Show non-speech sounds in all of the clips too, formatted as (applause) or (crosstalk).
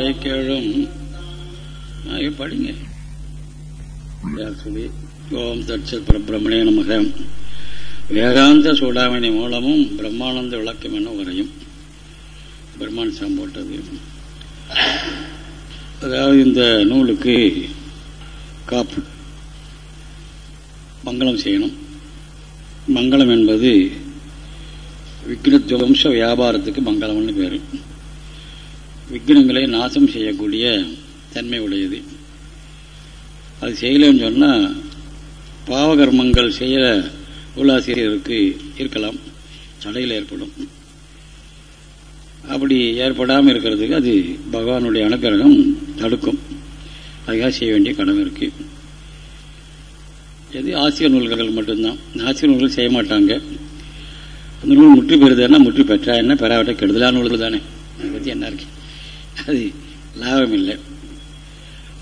கேளும் படிங்க. சொல்லி ஓம் தட்சத் பிரம்மணே நமக. வேதாந்த சூடாமணி மூலமும் பிரம்மானந்த விளக்கம் என வரையும் பிரம்மாண்டம் போட்டது. அதாவது இந்த நூலுக்கு காப்பு மங்களம் செய்யணும். மங்களம் என்பது விக்னத்வம்ச வியாபாரத்துக்கு மங்களம்னு பேர். விக்னங்களை நாசம் செய்யக்கூடிய தன்மை உடையது. அது செய்யலன்னு சொன்னால் பாவகர்மங்கள் செய்ய உள்ளாசிரியருக்கு இருக்கலாம். தடையில் ஏற்படும். அப்படி ஏற்படாமல் இருக்கிறதுக்கு அது பகவானுடைய அனுகிரகம் தடுக்கும். அதுக்காக செய்ய வேண்டிய கடமை இருக்கு. எது ஆசிரியர் நூல்கள் மட்டும்தான். ஆசிரியர் நூல்கள் செய்ய மாட்டாங்க. அந்த நூல் முற்றி பெறுதுன்னா முற்றி பெற்றா என்ன? பெறாவிட்ட கெடுதலான நூல்கள் தானே. அதை பற்றி என்ன இருக்கு? அது லாபம் இல்லை.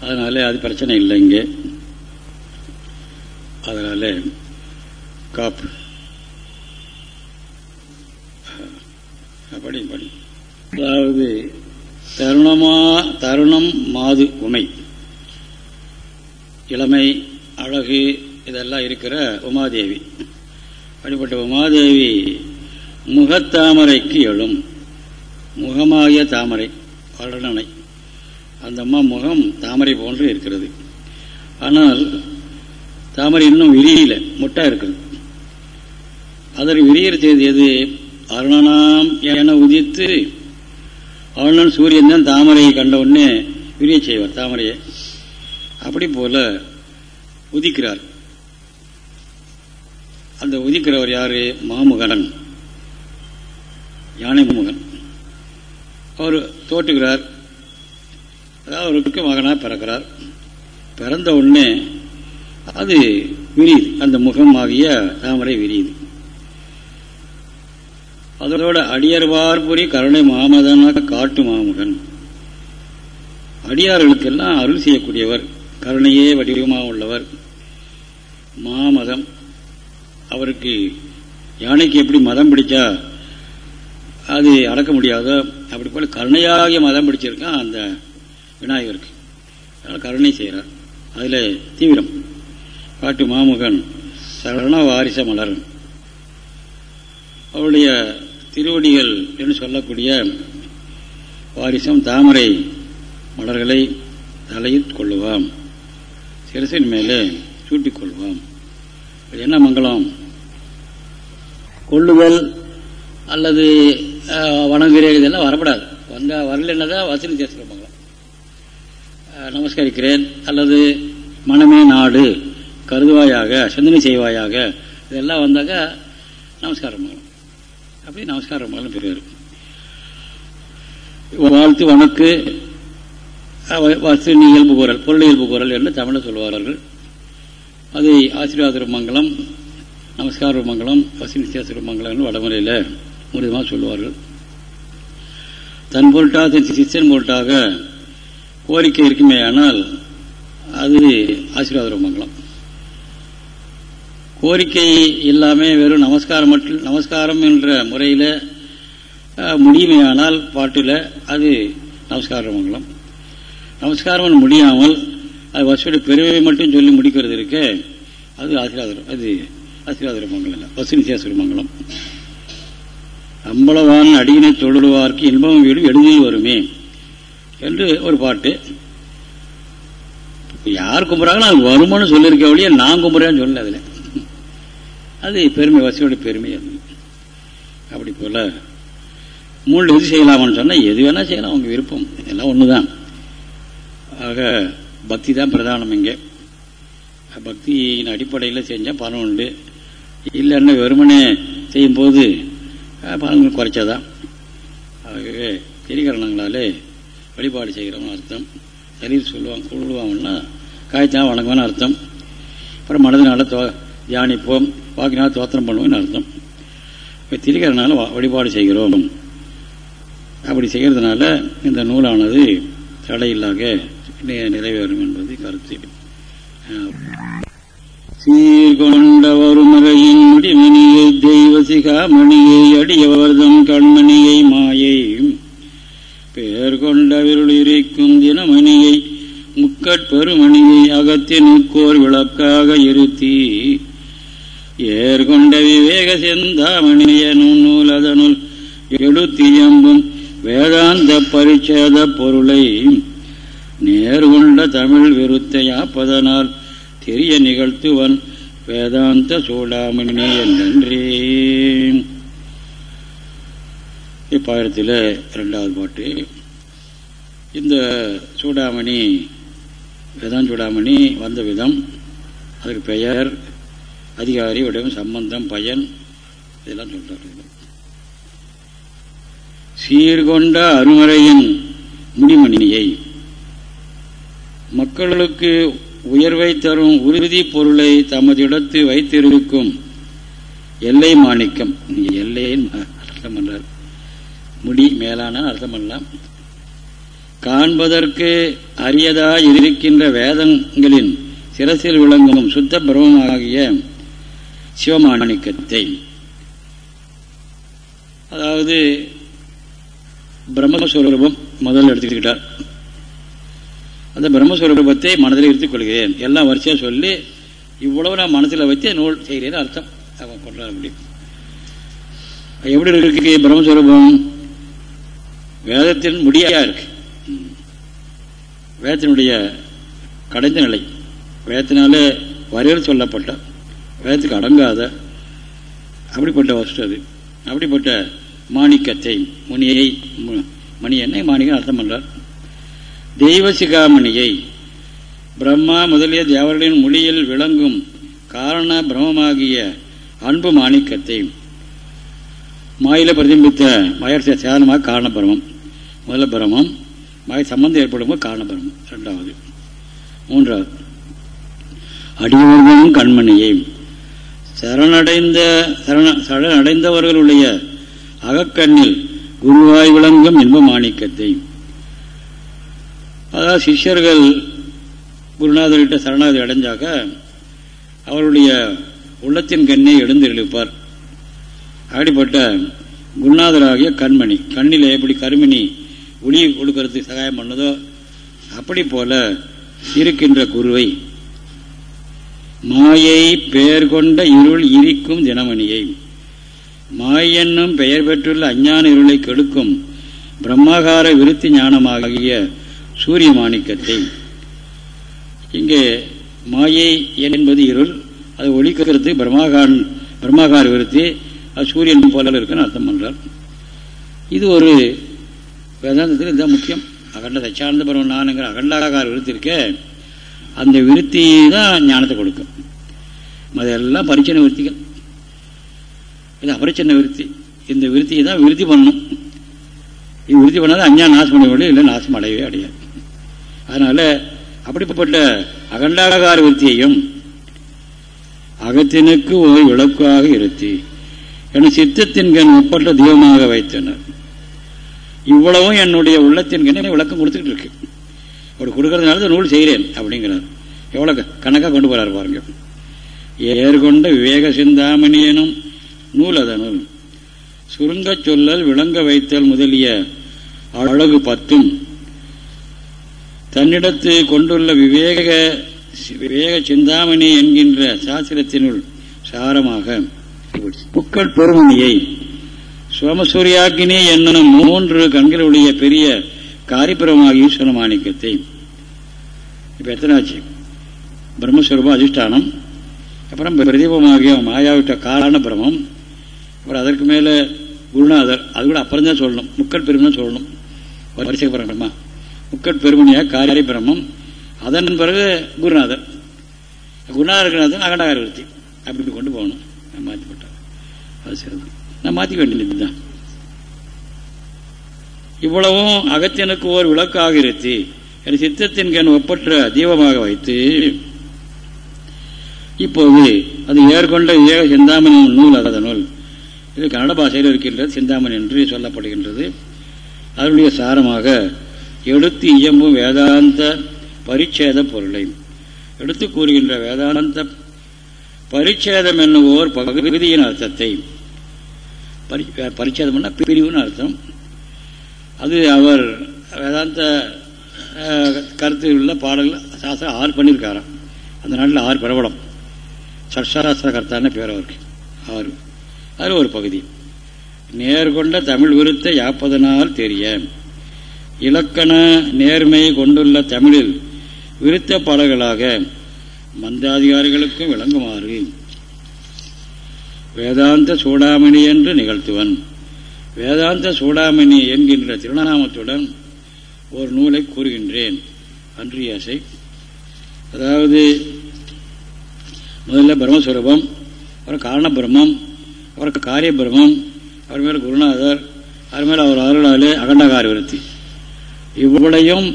அதனால அது பிரச்சனை இல்லை இங்கே. அதனால காப்பு. படி படி அதாவது தருணமா தருணம் மாது உமை. இளமை அழகு இதெல்லாம் இருக்கிற உமாதேவி. அப்படிப்பட்ட உமாதேவி முகத்தாமரைக்கு எழும். முகமாகிய தாமரை. வளர்ணனை அந்த அம்மா முகம் தாமரை போன்று இருக்கிறது. ஆனால் தாமரை இன்னும் விரியல முட்டா இருக்குது. அதற்கு விரியர் செய்து எது? அருணனாம் என உதித்து அருணன் சூரியன் தான் தாமரையை கண்ட உடனே விரிய செய்வார் தாமரையை. அப்படி போல உதிக்கிறார். அந்த உதிக்கிறவர் யாரு? மாமுகனன் யானை முகன் அவர் தோற்றுகிறார் அதாவது அவருக்கு மகனாக பிறக்கிறார். பிறந்த உடனே அது விரியுது. அந்த முகம் ஆகிய தாமரை விரியுது. அதோட அடியர்வார்புரி கருணை மாமதனாக காட்டு மாமுகன். அடியார்களுக்கெல்லாம் அருள் செய்யக்கூடியவர் கருணையே வடிவமாக உள்ளவர். மாமதம். அவருக்கு யானைக்கு எப்படி மதம் பிடிச்சா அது அடக்க முடியாதோ அப்படி போல கருணையாகிய மதம் பிடிச்சிருக்கான் அந்த விநாயகருக்கு. அதனால் கருணை செய்கிறார் அதில் தீவிரம். காட்டு மாமுகன் சரண வாரிச மலர். அவருடைய திருவடிகள் என்று சொல்லக்கூடிய வாரிசம் தாமரை மலர்களை தலையில் கொள்ளுவாம். சிரசின் மேலே சூட்டிக்கொள்வாம் என்ன மங்களம்? கொள்ளுதல் அல்லது வணங்குகிறேன் இதெல்லாம் வரப்படாது வந்தால் வரல என்னதான் வசதி சேர்த்துருப்பாங்க நமஸ்கரிக்கிறேன். அல்லது மனமே நாடு கருதுவாயாக சிந்தனை செய்வாயாக இதெல்லாம் வந்தாக்க நமஸ்காரம் பண்ணலாம். அப்படி நமஸ்காரம் பண்ணலாம் பெரியார் வாழ்த்து வணக்கு வசதி இயல்பு குரல் பொருள் இயல்பு குரல் என்று தமிழில் சொல்வார்கள் அதை ஆசீர்வாத மங்கலம் நமஸ்கார மங்கலம் வசதி மங்கலம் வடமுறையில் முழுதமாக சொல்லுவார்கள். தன் பொருட்டாக சிஷ்யன் பொருட்டாக கோரிக்கை இருக்குமே ஆனால் அது ஆசீர்வாத மங்கலம் கோரிக்கை இல்லாமல் வெறும் நமஸ்காரம் மட்டும் நமஸ்காரம் என்ற முறையில் முடியுமே ஆனால் பாட்டில் அது நமஸ்கார மங்கலம் நமஸ்காரம் முடியாமல் அது வசுடைய பெருமையை மட்டும் சொல்லி முடிக்கிறது இருக்க அது ஆசீர்வாதம் அது ஆசீர்வாத மங்கலம் இல்லை வசூல் மங்கலம் அம்பளவான் அடியினை தொழுவார்க்கு இன்பம் வீடு எளிதில் வருமே என்று ஒரு பாட்டு. யார் கும்பிட்றாங்களோ அது வருமானு சொல்லியிருக்க வழியே நான் கும்புறேன்னு சொல்லல அதில். அது பெருமை வசதியோட பெருமை அப்படி போல மூள் எது செய்யலாம்னு சொன்னால் எது வேணால் செய்யலாம் அவங்க விருப்பம். எல்லாம் தான் ஆக பக்தி தான் பிரதானம் இங்கே. பக்தியின் அடிப்படையில் செஞ்சால் பணம் உண்டு. இல்லைன்னா வெறுமனே செய்யும் போது பலன்கள் குறைச்சாதான் ஆகவே திரிகரணங்களாலே வழிபாடு செய்கிறோம்னு அர்த்தம். சரீர் சொல்லுவாங்க கொள்ளுவாங்கன்னா காய்ச்சா வணங்குவான்னு அர்த்தம். அப்புறம் மனதினால தோ தியானிப்போம் வாக்கினால் தோத்திரம் பண்ணுவோம்னு அர்த்தம். இப்போ திரிகரனால வழிபாடு செய்கிறோம். அப்படி செய்கிறதுனால இந்த நூலானது தடையில்லாக நிறைவேறும் என்பது கருத்து. சீர்கொண்ட ஒரு மகையின் முடிமணியை தெய்வ சிகாமணியை அடியவர்தம் கண்மணியை மாயை. பெயர் கொண்ட இருக்கும் தினமணியை முக்கட்பெருமணியை அகத்தினுக்கோர் விளக்காக இருத்தி. ஏர்கொண்ட விவேக செந்தாமணிய நுண்ணூல் அதனுள் எடுத்தியம்பும் வேதாந்த பரிச்சேத பொருளை. நேர்கொண்ட தமிழ் விருத்தையாப்பதனால் தெரிய நிகழ்த்துவன் வேதாந்த சூடாமணி என்றே இப்பாயிரத்தில் ரெண்டாவது பாட்டு. இந்த சூடாமணி வேதாந்த சூடாமணி வந்த விதம் அதற்கு பெயர் அதிகாரி உடைய சம்பந்தம் பயன் இதெல்லாம் சொல்கிறார்கள் சீர்கொண்ட அருமறையின் முடிமணியை மக்களுக்கு உயர்வை தரும் உறுதி பொருளை தமது இடத்து வைத்திருக்கும் எல்லை மாணிக்கம். எல்லையின் (laughs) அர்த்தம் பண்றார். முடி மேலான அர்த்தம் பண்ணலாம். காண்பதற்கு அரியதாய் இருக்கின்ற வேதங்களின் சிரசில் விளங்கும் சுத்த பிரமமாகிய சிவமாணிக்கத்தை. அதாவது பிரம்மஸ்வரூபம் முதல்ல எடுத்துக்கிட்டார். அந்த பிரம்மஸ்வரூபத்தை மனதில் எடுத்துக் கொள்கிறேன். எல்லாம் வரிசையாக சொல்லி இவ்வளவு நான் மனசில் வைத்து நூல் செய்கிறேன்னு அர்த்தம். அவன் கொண்டாட முடியும். எப்படி இருக்கு பிரம்மஸ்வரூபம்? வேதத்தின் முடியா இருக்கு. வேதத்தினுடைய கடைந்த நிலை. வேதத்தினால வரையில் சொல்லப்பட்ட வேதத்துக்கு அடங்காத அப்படிப்பட்ட வஸ்து அது. அப்படிப்பட்ட மாணிக்கத்தை முனியை மணி என்ன மாணிக்கம் அர்த்தம் பண்ணுறார் தெய்வசிகாமணியை பிரம்மா முதலிய தேவர்களின் மொழியில் விளங்கும் காரண பிரமமாகிய அன்பு மாணிக்கத்தை மாயில பிரதிபித்த மயர் சேதனமாக காரண பிரமம் முதல்ல பிரமம் மய சம்பந்தம் ஏற்படும் காரணபிரமம் ரெண்டாவது மூன்றாவது. அடியவர்களும் கண்மணியை சரணடைந்த சரண சரணடைந்தவர்களுடைய அகக்கண்ணில் குருவாய் விளங்கும் இன்ப மாணிக்கத்தை அதாவது சிஷ்யர்கள் குருநாதர்கிட்ட சரணாகதி அடைஞ்சாக்க அவருடைய உள்ளத்தின் கண்ணை எழுந்திருப்பார் அப்படிப்பட்ட குருநாதராகிய கண்மணி கண்ணில் எப்படி கருமணி ஒளி கொடுக்கறதுக்கு சகாயம் பண்ணதோ அப்படி போல இருக்கின்ற குருவை மாயை பெயர் கொண்ட இருள் இருக்கும் தினமணியை மாயென்னும் பெயர் பெற்றுள்ள அஞ்ஞான இருளை கெடுக்கும் பிரம்மாகார விருத்தி ஞானமாகிய சூரிய மாணிக்கத்தை. இங்கே மாயை என்பது இருள் அது ஒழிக்கிறது பிரம்மாகான் பிரம்மாகார விருத்தி அது சூரியன் போல இருக்குன்னு அர்த்தம் பண்ணுறார் இது ஒரு வேதாந்தத்தில் இதுதான் முக்கியம். அகண்ட சச்சானந்த பருவம் நானுங்கிற அகண்டாகார விருத்தி இருக்க அந்த விருத்தி தான் ஞானத்தை கொடுக்கும். அதெல்லாம் பரிச்சனை விருத்திகள். இது அபரிச்சன விருத்தி. இந்த விருத்தியை தான் விருத்தி பண்ணணும். இது விருத்தி பண்ணாத அஞ்ஞா நாசம் பண்ண முடியும் இல்லை நாசம் அடையவே அடையாது. அதனால அப்படிப்பட்ட அகண்டாகார விருத்தியையும் அகத்தினுக்கு ஒரு விளக்காக இருத்தி என சித்தத்தின் கண் ஒப்பற்ற தெய்வமாக வைத்தனர். இவ்வளவும் என்னுடைய உள்ளத்தின் கண்ணை விளக்கம் கொடுத்துட்டு இருக்கு. அப்படி கொடுக்கறதுனால நூல் செய்கிறேன் அப்படிங்கிறார். எவ்வளோ கணக்காக கொண்டு போகிறார் பாருங்க. ஏற்கொண்ட விவேக சிந்தாமணி எனும் நூல் அதனுள் சுருங்க சொல்லல் விளங்க வைத்தல் முதலிய அழகு பத்தும் தன்னிடத்து கொண்டுள்ள விவேக விவேக சிந்தாமணி என்கின்ற சாஸ்திரத்தினுள் சாரமாக புக்கள் பெருமணியை சோமசூரியாக்கினி என்னும் மூன்று கண்களுடைய பெரிய காரிபுரமாக ஈஸ்வர மாணிக்கத்தை. இப்ப எத்தனாச்சு? பிரம்மஸ்வரூபம் அதிஷ்டானம் அப்புறம் பிரதீபமாகிய மாயாவிட்ட காலான பிரமம் அப்புறம் அதற்கு மேலே குருநாதர் அது கூட அப்புறம் தான் சொல்லணும். முக்கள் பெருமன் சொல்லணும். வரிசை முக்கட் பெருமணியாக காரி பிரம்மம். அதன் பிறகு குருநாதர். குருநாதர் அகண்டாகரவர்த்தி அப்படி கொண்டு போகணும். நான் மாற்றிப்பட்டார் அது சரி நான் மாற்றிக்க வேண்டியது தான் இவ்வளவும் அகத்தியனுக்கு ஓர் விளக்காக இருத்தி என் சித்தத்தின் கண் ஒப்பற்ற தீபமாக வைத்து இப்போது அது ஏற்கொண்ட ஏக சிந்தாமணி நூல் அல்லாத நூல். இது கன்னட பாஷையில் இருக்கின்றது சிந்தாமணி என்று சொல்லப்படுகின்றது. அதனுடைய சாரமாக எடுத்து இயம்பும் வேதாந்த பரிச்சேத பொருளை. எடுத்து கூறுகின்ற வேதாந்த பரிச்சேதம் என்னுவோர் பகுதியின் அர்த்தத்தை. பரிச்சேதம்னா பிரிவுன்னு அர்த்தம். அது அவர் வேதாந்த கருத்து உள்ள பாடல்கள் சாஸ்திரம் ஆறு பண்ணியிருக்காராம். அந்த நாட்டில் ஆறு பிரபலம். சர்ஷாஸ்திர கர்த்தான பேர் அவருக்கு. ஆறு. அது ஒரு பகுதி. நேர்கொண்ட தமிழ் குறித்த யாப்பதனால் தெரிய. இலக்கண நேர்மை கொண்டுள்ள தமிழில் விருத்த பாடல்களாக மந்தாதிகாரிகளுக்கும் விளங்குமாறு. வேதாந்த சூடாமணி என்று நிகழ்த்துவன். வேதாந்த சூடாமணி என்கின்ற திருநாமத்துடன் ஒரு நூலை கூறுகின்றேன். அன்றியாசை அதாவது முதல்ல பிரம்மஸ்வரூபம் அப்புறம் காரண பிரம்மம் அப்புறம் காரிய பிரம்மம் அவர் மேல் குருநாதர் அவர் மேல் அவர் அருளாலே அகண்டகார விருத்தி இவ்வளையும்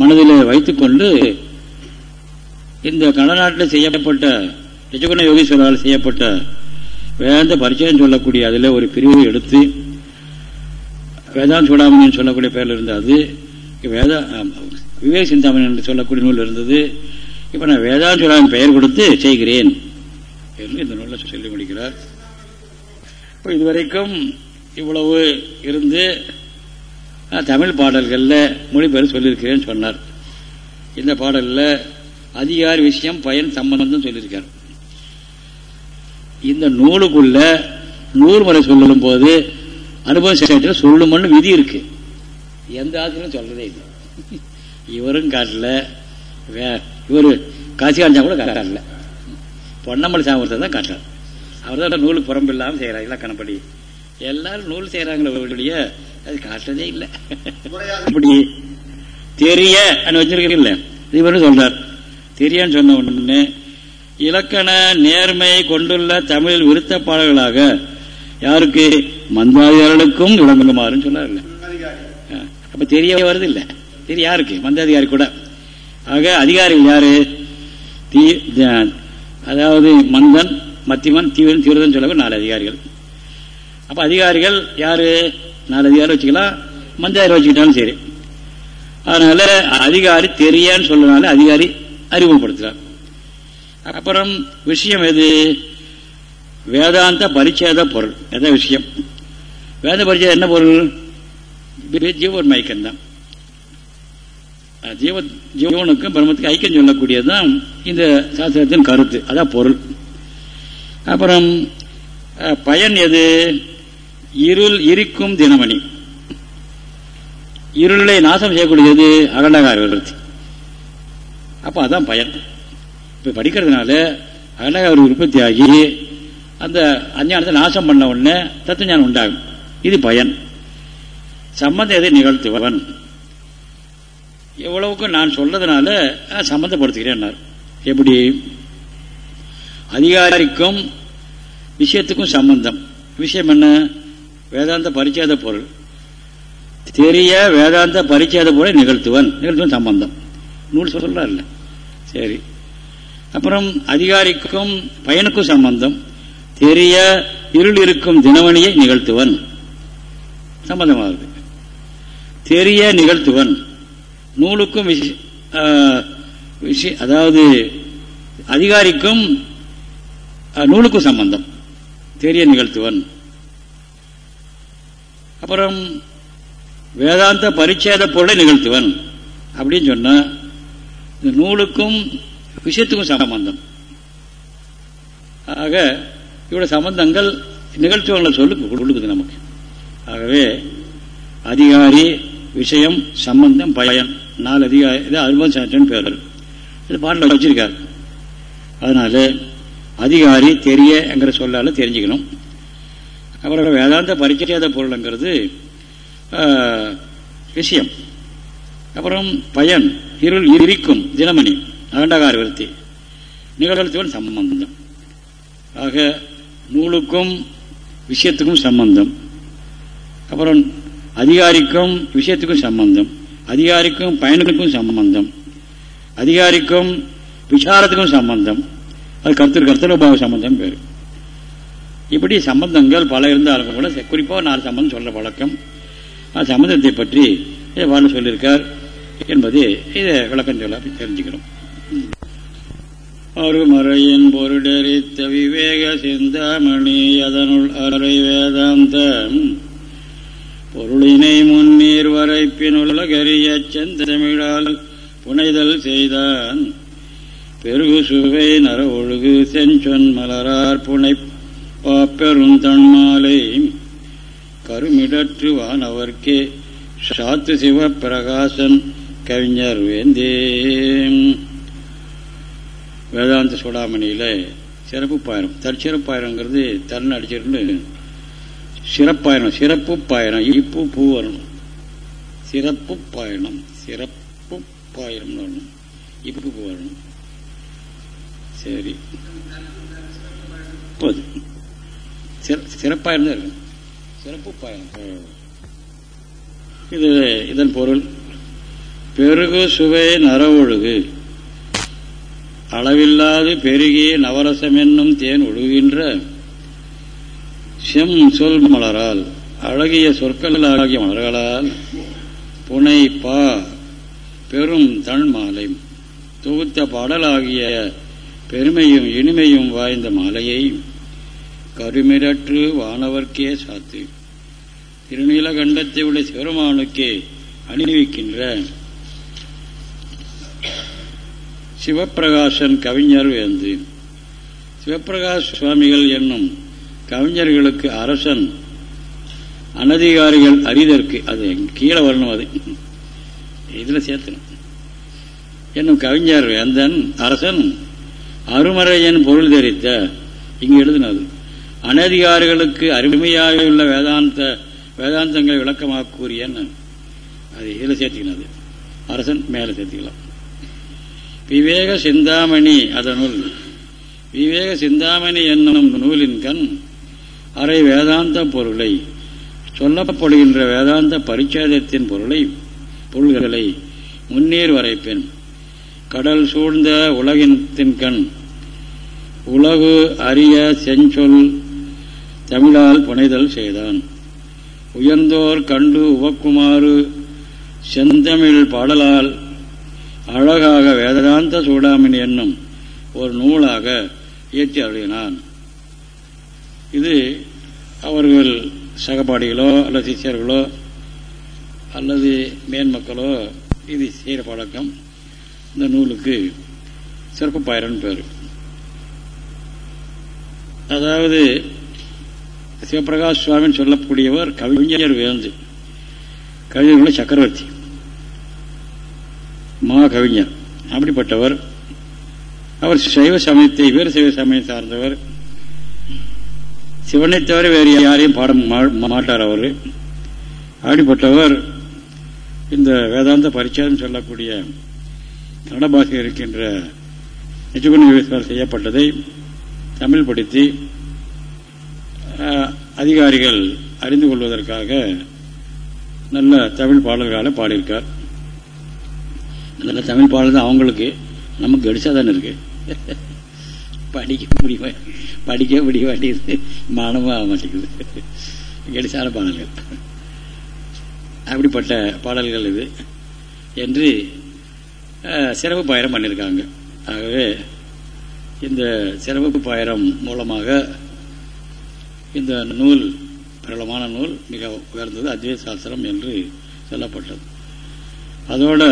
மனதில் வைத்துக்கொண்டு இந்த கடநாட்டில் செய்யப்பட்ட ரிஜகுண யோகீஸ்வரால் செய்யப்பட்ட வேதாந்த பரிச்சயம் சொல்லக்கூடிய அதில் ஒரு பிரிவை எடுத்து வேதாந்த சூடாமணின்னு சொல்லக்கூடிய பேரில் இருந்தது வேத விவேக சிந்தாமணி என்று சொல்லக்கூடிய நூல் இருந்தது. இப்போ நான் வேதாந்த சூடாமணி பெயர் கொடுத்து செய்கிறேன் என்று இந்த நூலில் சொல்லி முடிக்கிறார். இப்போ இதுவரைக்கும் இவ்வளவு இருந்து தமிழ் பாடல்களில் மொழிபெயர் சொல்லியிருக்கிறேன்னு சொன்னார். இந்த பாடலில் அதிகாரி விஷயம் பயன் சம்பந்தம் சொல்லியிருக்கார். இந்த நூலுக்குள்ள நூறு முறை சொல்லும் போது அனுபவ சேஷத்தில் சொல்லுமன்னு விதி இருக்கு. எந்த ஆசிரியரும் சொல்றதே இல்லை. இவரும் காட்டல. இவர் காசி காஞ்சா கூட காட்டல. பொன்னம்பளி சாமர்த்தம் தான் காட்டார் அவர் தான் நூலுக்கு புறம்பில்லாமல் செய்கிறார் செய்கிறார் இலக்கணப்படி. எல்லாரும் நூல் செய்கிறாங்களே அது காட்டுறதே இல்லை. அப்படி தெரிய வச்சிருக்கீங்கல்ல இவரு சொல்றார்? தெரியான்னு சொன்ன உடனே இலக்கண நேர்மை கொண்டுள்ள தமிழில் விருத்த பாடல்களாக யாருக்கு? மந்தாதிகாரிகளுக்கும் விளங்குமாறுன்னு சொன்னார்ல அப்ப தெரிய வருது இல்ல. தெரிய யாருக்கு? மந்தாதிகாரி கூட. ஆக அதிகாரிகள் யாரு? தீ அதாவது மந்தன் மத்திமன் தீவிரம் தீவிரதன் சொல்ல நாலு அதிகாரிகள். அப்போ அதிகாரிகள் யார்? நாலு அதிகாரம் வச்சுக்கலாம். மந்தாதிகாரி வச்சுக்கிட்டாலும் சரி. அதனால அதிகாரி தெரியான்னு சொல்லனால அதிகாரி அறிமுகப்படுத்துகிறார் அப்புறம் விஷயம் எது? வேதாந்த பரிச்சேத பொருள். எந்த விஷயம்? வேத பரிச்சேதம் என்ன பொருள்? ஜீவன் மயக்கம் தான். ஜீவ ஜீவனுக்கும் பிரம்மத்துக்கும் ஐக்கியம் சொல்லக்கூடியதுதான் இந்த சாஸ்திரத்தின் கருத்து. அதான் பொருள். அப்புறம் பயன் எது? இருள் இருக்கும் தினமணி. இருளை நாசம் செய்யக்கூடியது அகண்டகார விருத்தி. அப்போ அதான் பயன். இப்போ படிக்கிறதுனால அகண்டகார உற்பத்தி ஆகி அந்த அஞ்ஞானத்தை நாசம் பண்ண உடனே தத்துவஞானம் உண்டாகும். இது பயன். சம்பந்த எதை நிகழ்த்துவன் எவ்வளவுக்கு நான் சொல்றதுனால சம்பந்தப்படுத்துகிறேன் எப்படி? அதிகாரிக்கும் விஷயத்துக்கும் சம்பந்தம். விஷயம் என்ன? வேதாந்த பரிச்சேத பொருள். தெரிய வேதாந்த பரிச்சேத பொருளை நிகழ்த்துவன். நிகழ்த்துவன் சம்பந்தம். நூல் சொல்றாருல்ல. சரி. அப்புறம் அதிகாரிக்கும் பயனுக்கும் சம்பந்தம். தெரிய இருள் இருக்கும் தினமணியை நிகழ்த்துவன். சம்பந்தமாகுது. தெரிய நிகழ்த்துவன். நூலுக்கும் அதாவது அதிகாரிக்கும் நூலுக்கும் சம்பந்தம். தெரிய நிகழ்த்துவன். அப்புறம் வேதாந்த பரிச்சேத பொருளை நிகழ்த்துவன் அப்படின்னு சொன்னா இந்த நூலுக்கும் விஷயத்துக்கும் சம்பந்தம். ஆக இவ்வளோ சம்பந்தங்கள் நிகழ்த்துவங்களை சொல்லு கொடுக்குது நமக்கு. ஆகவே அதிகாரி விஷயம் சம்பந்தம் பயன் நாலு அதிகாரி இது அனுபவம் சாட்சின்னு பேர் இது பாட்டில் வச்சிருக்காரு. அதனால அதிகாரி தெரிய எங்கிற சொல்லால தெரிஞ்சுக்கணும். அப்புறம் வேதாந்த பரிச்சேத பொருளுங்கிறது விஷயம். அப்புறம் பயன் இருள் இருக்கும் தினமணி அகண்டகார விருத்தி. நிகழ்த்துவன் சம்பந்தம். ஆக நூலுக்கும் விஷயத்துக்கும் சம்பந்தம். அப்புறம் அதிகாரிக்கும் விஷயத்துக்கும் சம்பந்தம். அதிகாரிக்கும் பயன்களுக்கும் சம்பந்தம். அதிகாரிக்கும் விசாரத்துக்கும் சம்பந்தம். அது கருத்து கர்த்தரபாவ சம்பந்தம் பேர். இப்படி சம்பந்தங்கள் பல இருந்தாலும் கூட குறிப்பாக நாலு சம்பந்தம் சொல்கிற வழக்கம். சம்பந்தத்தை பற்றி வாழ் சொல்லியிருக்கார் என்பது இதை விளக்கம் சொல்ல தெரிஞ்சுக்கிறோம் அருமறையின் பொருடரித்த விவேக சிந்தாமணி அதனுள் அறை வேதாந்தம். பொருளினை முன்னீர் வரைப்பின் உலகரிய செந்தமிழால் புனைதல் செய்தான். பெருகு சுவை நர ஒழுகு செஞ்சொன் மலரார் புனை பாப்பெரும் தன்மாலை கருமிடற்று வானவர்க்கே சாத்து சிவ பிரகாசன் கவிஞர் வேந்தே வேதாந்த சுடாமணியில் சிறப்பு பாயிரம். தற்சிறப்பாயிரங்கிறது தன் அடிச்சிருந்து சிறப்பாயிரம் சிறப்பு பாயிரம் இப்பு பூ வரணும். சிறப்பு பயணம் சிறப்பு பாயிரம்னு வரணும். இப்பு பூ வரணும். சரி. போது சிறப்பாயிரம் தான் இருக்கு. சிறப்பு பாயணம். இது இதன் பொருள். பெருகு சுவை நரவொழுகு. அளவில்லாது பெருகிய நவரசம் என்னும் தேன் ஒழுகின்ற செம் சொல் மலரால் அழகிய சொற்கள் ஆகிய மலர்களால் புனை பா பெரும் தன் மாலை தொகுத்த பாடலாகிய பெருமையும் இனிமையும் வாய்ந்த மாலையை கருமிரற்று வானவர்க்கே சாத்து. திருநீலகண்டத்தை உள்ள சிவருமானுக்கே அணிவிக்கின்ற சிவப்பிரகாசன் கவிஞர் வேந்து. சிவப்பிரகாஷ் சுவாமிகள் என்னும் கவிஞர்களுக்கு அரசன் அனதிகாரிகள் அறிதற்கு அது கீழே வரணும் அது. இதில் சேர்த்தணும் என்னும் கவிஞர் வேந்தன் அரசன் அருமறையன் பொருள் தெரித்த இங்கு எழுதினது. அனதிகாரிகளுக்கு அருமையாயுள்ள வேதாந்த வேதாந்தங்களை விளக்கமாக கூறியன்னு அது இதில் சேர்த்துக்கினது அரசன் மேலே சேர்த்துக்கலாம். விவேக சிந்தாமணி அதனுள். விவேக சிந்தாமணி என்னும் நூலின் கண் அரை வேதாந்த பொருளை சொல்லப்படுகின்ற வேதாந்த பரிச்சேதத்தின் பொருளை பொருள்களை முன்னீர் வரைப்பேன். கடல் சூழ்ந்த உலகின் கண் உலகு அரிய செஞ்சொல் தமிழால் புனைதல் செய்தான். உயர்ந்தோர் கண்டு உவக்குமாறு செந்தமிழ் பாடலால் அழகாக வேதாந்த சூடாமின் என்னும் ஒரு நூலாக இயற்றி அருளினான். இது அவர்கள் சகபாடிகளோ அல்லது சிஷியர்களோ அல்லது மேன்மக்களோ இது செய்கிற பழக்கம் இந்த நூலுக்கு சிறப்பு பாயிரன் பேர். அதாவது சிவபிரகாஷ் சுவாமின்னு சொல்லக்கூடியவர் கவிஞர் வேந்து கவிஞர்களுடைய சக்கரவர்த்தி. மா கவிஞர் அப்படிப்பட்டவர். அவர் சைவ சமயத்தை வேறு சைவ சமயம் சார்ந்தவர். சிவனை தவிர வேறு யாரையும் பாட மாட்டார் அவர். அப்படிப்பட்டவர் இந்த வேதாந்த பரிச்சயம் சொல்லக்கூடிய கன்னட பாஷையில் இருக்கின்ற நிஜகுண செய்யப்பட்டதை தமிழ் படித்து அதிகாரிகள் அறிந்து கொள்வதற்காக நல்ல தமிழ் பாடல்களை பாடியிருக்கார். நல்ல தமிழ் பாடல் தான் அவங்களுக்கு. நமக்கு கடிச்சா தானே இருக்கு. படிக்க முடிய படிக்க முடிய மாட்டேங்குது. மானமும் ஆக மாட்டேங்குது. கடிசான பாடல்கள். அப்படிப்பட்ட பாடல்கள் இது என்று சிறப்பு பாயிரம் பண்ணியிருக்காங்க. ஆகவே இந்த சிறப்பு பாயிரம் மூலமாக இந்த நூல் பிரபலமான நூல் மிக உயர்ந்தது அத்வைத சாஸ்திரம் என்று சொல்லப்பட்டது. அதோட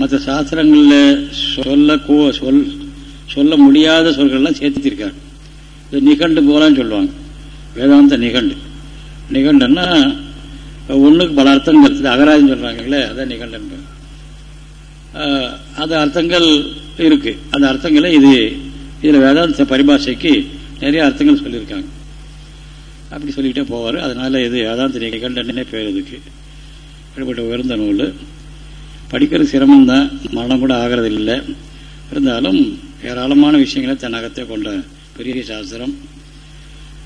மற்ற சாஸ்திரங்களில் சொல்ல சொல் சொல்ல முடியாத சொல்கள்லாம் சேர்த்துருக்காங்க. இது நிகண்டு போலான்னு சொல்லுவாங்க. வேதாந்த நிகண்டு. நிகண்டுன்னா ஒன்றுக்கு பல அர்த்தங்கள் அகராஜன் சொல்றாங்களே அதான் நிகண்டு அது அர்த்தங்கள் இருக்குது அந்த அர்த்தங்களை இது இதில் வேதாந்த பரிபாஷைக்கு நிறைய அர்த்தங்கள் சொல்லியிருக்காங்க. அப்படி சொல்லிக்கிட்டே போவார். அதனால இது வேதாந்த நிகண்டனே பேர் இதுக்கு. அப்படிப்பட்ட உயர்ந்த நூல். படிக்கிறது சிரமம்தான். மரணம் கூட ஆகிறது இல்லை இருந்தாலும் ஏராளமான விஷயங்களை தன் அகத்தை கொண்ட பெரிய சாஸ்திரம்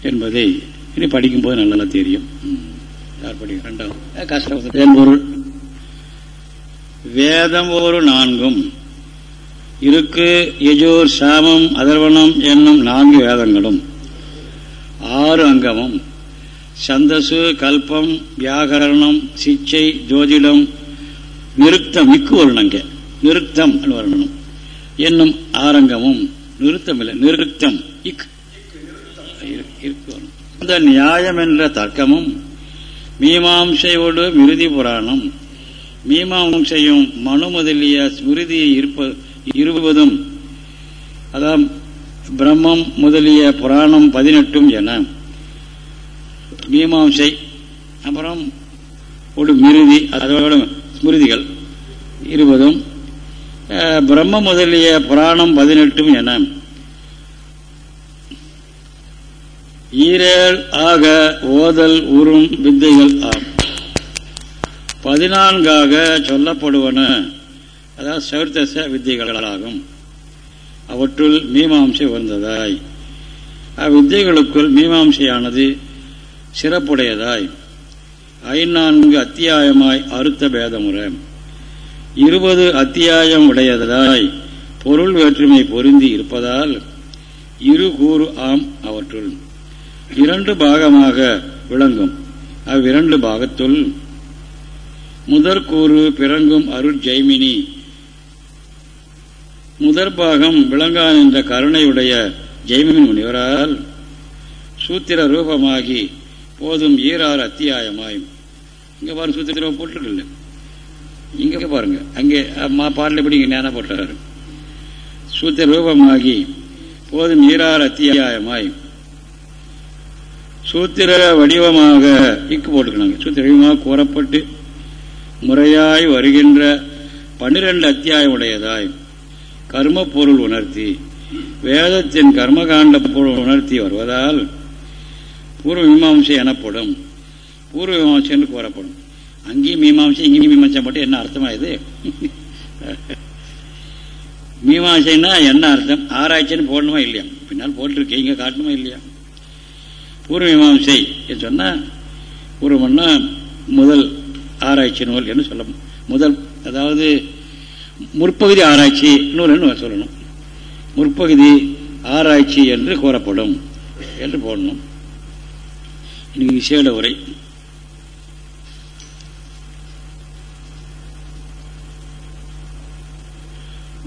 என்பதை இனி படிக்கும்போது நல்லா தெரியும். யார் படிக்க ரெண்டாவது கஷ்டம் பொருள் வேதம் ஒரு நான்கும். இருக்கு யஜூர் சாமம் அதர்வனம் என்னும் நான்கு வேதங்களும். ஆறு அங்கமும். சந்தசு கல்பம் வியாகரணம் சிச்சை ஜோதிடம் நிறுத்தம் மிக்கு வருணங்க நிறுத்தம் வருணம். என்னும் ஆரங்கமும் நிறுத்தம் இல்லை நிறுத்தம் இக். இந்த நியாயம் என்ற தர்க்கமும் மீமாம்சையோடு மிருதி புராணம். மீமாம்சையும் மனு முதலிய ஸ்மிருதி இருப்ப இருவதும். அதான் பிரம்மம் முதலிய புராணம் பதினெட்டும் என. மீமாம்சை அப்புறம் ஒரு மிருதி அதோட ஸ்மிருதிகள் இருபதும் பிரம்ம முதலிய புராணம் பதினெட்டும் என. ஈரேல் ஆக ஓதல் உறும் வித்தைகள் ஆம். பதினான்காக சொல்லப்படுவன. அதாவது சௌர்தச வித்தைகளாகும். அவற்றுள் மீமாம்சை வந்ததாய் அவ்வித்தைகளுக்குள் மீமாம்சையானது சிறப்புடையதாய். ஐநான்கு அத்தியாயமாய் அறுத்த பேதமுறை இருபது அத்தியாயம் உடையதாய். பொருள் வேற்றுமை பொருந்தி இருப்பதால் இரு கூறு ஆம் அவற்றுள். இரண்டு பாகமாக விளங்கும். அவ்விரண்டு பாகத்துள் முதற் கூறு பிறங்கும் ஜெய்மினி முதற் பாகம் விளங்கான் என்ற கருணையுடைய ஜெய்மின் முனிவரால் சூத்திர ரூபமாகி போதும் ஈராறு அத்தியாயமாயும். இங்கே பாருங்க சூத்திர போட்டிருக்கல இங்கே பாருங்க அங்கே அம்மா பாடல எப்படி இங்கே நேரம் போட்டாரு சூத்திர ரூபமாகி போதும் ஈராறு அத்தியாயமாயும். சூத்திர வடிவமாக இக்கு போட்டுக்கணும் சூத்திர வடிவமாக கூறப்பட்டு முறையாய் வருகின்ற பன்னிரண்டு அத்தியாயம் உடையதாயும் கர்ம பொருள் உணர்த்தி வேதத்தின் கர்மகாண்ட பொருள் உணர்த்தி வருவதால் பூர்வ மீமாம்சை எனப்படும். பூர்வ மீமாம்சை என்று கூறப்படும். அங்கேயும் மீமாம்சை இங்கேயும் மீமாம்சை மட்டும் என்ன அர்த்தமாயுது மீமாசைன்னா மீமாம்சைன்னா என்ன அர்த்தம்? ஆராய்ச்சின்னு போடணுமா இல்லையா? பின்னால் போட்டிருக்கீங்க இங்கே காட்டணுமா இல்லையா? பூர்வ மீமாம்சை சொன்னால் பூர்வம்னா முதல் ஆராய்ச்சி நூல் என்று சொல்ல முதல் அதாவது முற்பகுதி ஆராய்ச்சி நூல் சொல்லணும்? முற்பகுதி ஆராய்ச்சி என்று கூறப்படும் என்று போடணும். இன்னைக்கு விசேட உரை.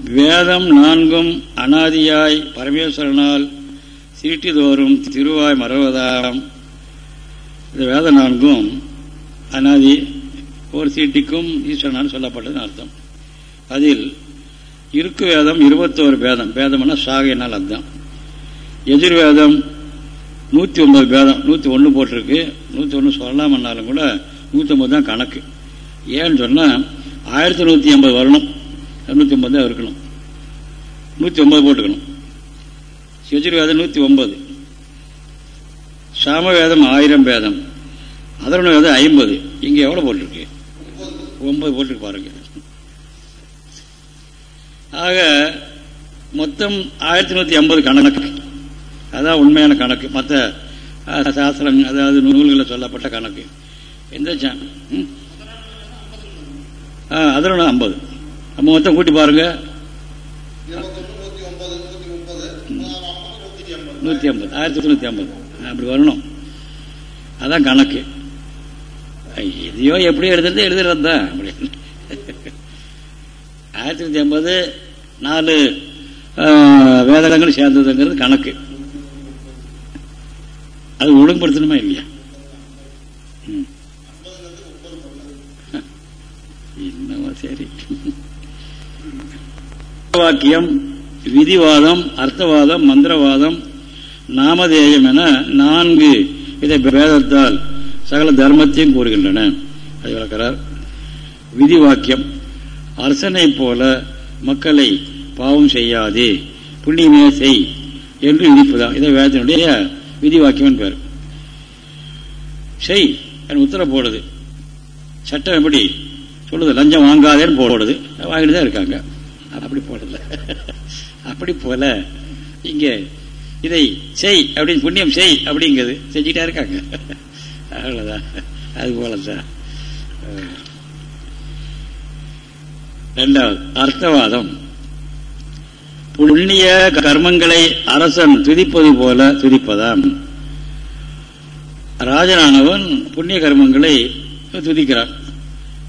வேதம் நான்கும் அனாதியாய் பரமேஸ்வரனால் சீட்டிதோறும் திருவாய் மறவதாம். இந்த வேத நான்கும் அனாதி ஒரு சீட்டிக்கும் ஈஸ்வரனால் சொல்லப்பட்டதுன்னு அர்த்தம். அதில் இருக்கு வேதம் இருபத்தோரு பேதம். பேதம்னா சாகையினால் அதுதான் எதிர்வேதம் நூற்றி ஒன்பது பேதம். நூற்றி ஒன்று போட்டிருக்கு. நூற்றி ஒன்று சொல்லலாம்னாலும் கூட நூற்றி தான் கணக்கு. ஏன்னு சொன்னால் ஆயிரத்தி நூற்றி ஐம்பது வரணும். நூற்றி ஒன்பது தான் இருக்கணும். நூற்றி ஒன்பது போட்டுக்கணும். எஜுர்வேதம் நூற்றி ஒன்பது. சாமவேதம் ஆயிரம் பேதம். அதர்வண வேதம் ஐம்பது. இங்கே எவ்வளோ போட்டிருக்கு? ஒன்பது. போட்டிருக்கு பாருங்கள் ஆக மொத்தம் ஆயிரத்தி நூற்றி ஐம்பது கணக்கு. அதான் உண்மையான கணக்கு. மற்ற சாஸ்திரம் அதாவது நூல்களில் சொல்லப்பட்ட கணக்கு. எந்த அதில் ஐம்பது. நம்ம மொத்தம் கூட்டி பாருங்க. நூற்றி ஐம்பது. ஆயிரத்தி தொண்ணூற்றி ஐம்பது. அப்படி வரணும். அதான் கணக்கு. எதையோ எப்படியோ எழுதுறது எழுதுறது தான் அப்படி. ஆயிரத்தி நூற்றி ஐம்பது நாலு வேதகங்கள் சேர்ந்ததுங்கிறது கணக்கு. அது ஒழுங்குபடுத்தணுமா இல்லையா? என்னவா சரி. வாக்கியம் விதிவாதம் அர்த்தவாதம் மந்திரவாதம் நாமதேயம் என நான்கு இதை வேதத்தால் சகல தர்மத்தையும் கூறுகின்றன. அதை விளக்கிறார். விதி வாக்கியம் அரசனை போல மக்களை பாவம் செய்யாதே புண்ணியமே செய் என்று விதிப்பதா இதை வேதத்தினுடைய விதி வாக்கியம் பேர். செய் என் உத்தரவு போடுது. சட்டம் எப்படி சொல்லுது லஞ்சம் வாங்காதேன்னு போடுது. வாங்கிட்டு தான் இருக்காங்க. அப்படி போடல. அப்படி போல இங்கே இதை செய் அப்படின்னு புண்ணியம் செய் அப்படிங்கிறது செஞ்சுட்டா இருக்காங்க. அவ்வளோதான் அது போலதான். ரெண்டாவது அர்த்தவாதம். புண்ணிய கர்மங்களை அரசன் துதிப்பது போல துதிப்பதாம். ராஜனானவன் புண்ணிய கர்மங்களை துதிக்கிறான்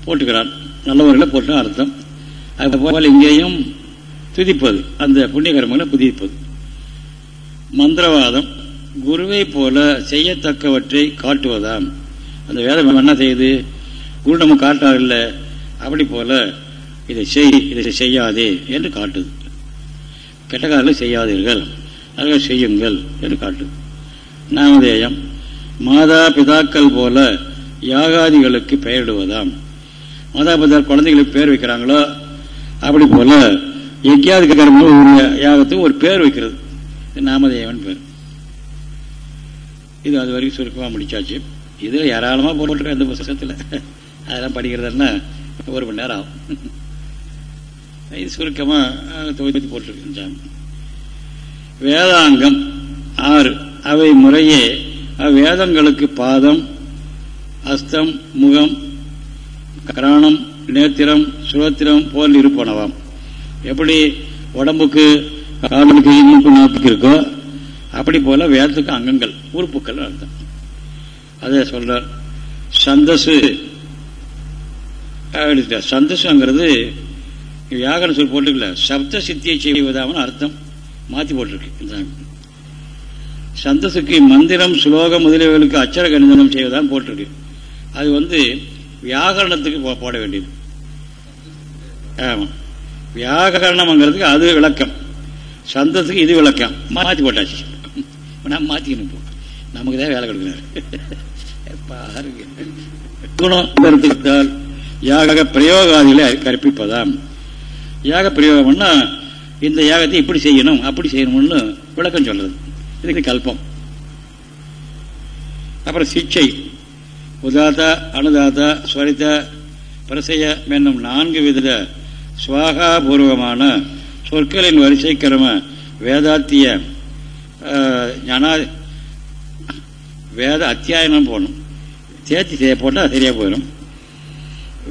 போட்டுக்கிறான் நல்லவர்களை போட்டு அர்த்தம். அது போல இங்கேயும் துதிப்பது அந்த புண்ணிய கர்மங்களை புதிப்பது மந்திரவாதம் குருவை போல செய்யத்தக்கவற்றை காட்டுவதாம். அந்த வேதம் என்ன செய்யுது? குரு நம்ம காட்டார் அப்படி போல இதை செய் இதை செய்யாதே என்று காட்டுது. கெட்ட காரில் செய்யாதீர்கள் அதை செய்யுங்கள் என்று காட்டுது. நாமதேயம் மாதா பிதாக்கள் போல யாகாதிகளுக்கு பெயரிடுவதாம். மாதா பிதா குழந்தைகளுக்கு பேர் வைக்கிறாங்களோ அப்படி போல எங்கேயாவது கர்மம் ஒரு யாகத்துக்கு ஒரு பேர் வைக்கிறது. நாமதேவன் பேர். இது அது வரைக்கும் சுருக்கமாக முடிச்சாச்சு. இதில் ஏராளமாக போட்டுருக்கேன் இந்த புத்தகத்தில். அதெல்லாம் படிக்கிறதுன்னா ஒரு மணி நேரம் ஆகும். இது சுருக்கமாக தொகுதி போட்டிருக்கு வேதாங்கம் ஆறு. அவை முறையே அவ்வேதங்களுக்கு பாதம் அஸ்தம் முகம் கராணம் நேத்திரம் சுரத்திரம் போல் இருப்பனவாம். எப்படி உடம்புக்கு காலுக்கு மூக்கு நாப்புக்கு இருக்கோ அப்படி போல வேதத்துக்கு அங்கங்கள் உறுப்புக்கள் அர்த்தம். அதை சொல்றார். சந்தசு சந்தசுங்கிறது வியாகரண சொல் போட்டுக்கல. சப்த சித்தியை செய்வதாமனு அர்த்தம் மாற்றி போட்டிருக்கு. சந்தசுக்கு மந்திரம் சுலோகம் முதலியவர்களுக்கு அச்சர கணிதனம் செய்வதான் போட்டிருக்கு. அது வந்து வியாகரணத்துக்கு போட வேண்டியது. ஆமாம் வியாகரணம்ங்கிறதுக்கு அது விளக்கம். சந்தத்துக்கு இது விளக்கம். மாற்றி போட்டாச்சு. நான் மாற்றிக்கணும் போ நமக்கு தான் வேலை கொடுக்குறாரு. குணம் யாக பிரயோகாதிகளை கற்பிப்பதாம். யாக பிரயோகம்னா இந்த யாகத்தை இப்படி செய்யணும் அப்படி செய்யணும்னு விளக்கம் சொல்றது. இதுக்கு கல்பம். அப்புறம் சிக்ஷை. உதாதா அனுதாதா ஸ்வரித பிரசைய என்னும் நான்கு வித சுவாகாபூர்வமான சொற்களின் வரிசை கிரம வேதாத்திய ஞானா வேத அத்தியாயனம் போகணும் தேர்ச்சி செய்ய போட்டால் சரியாக போயிடும்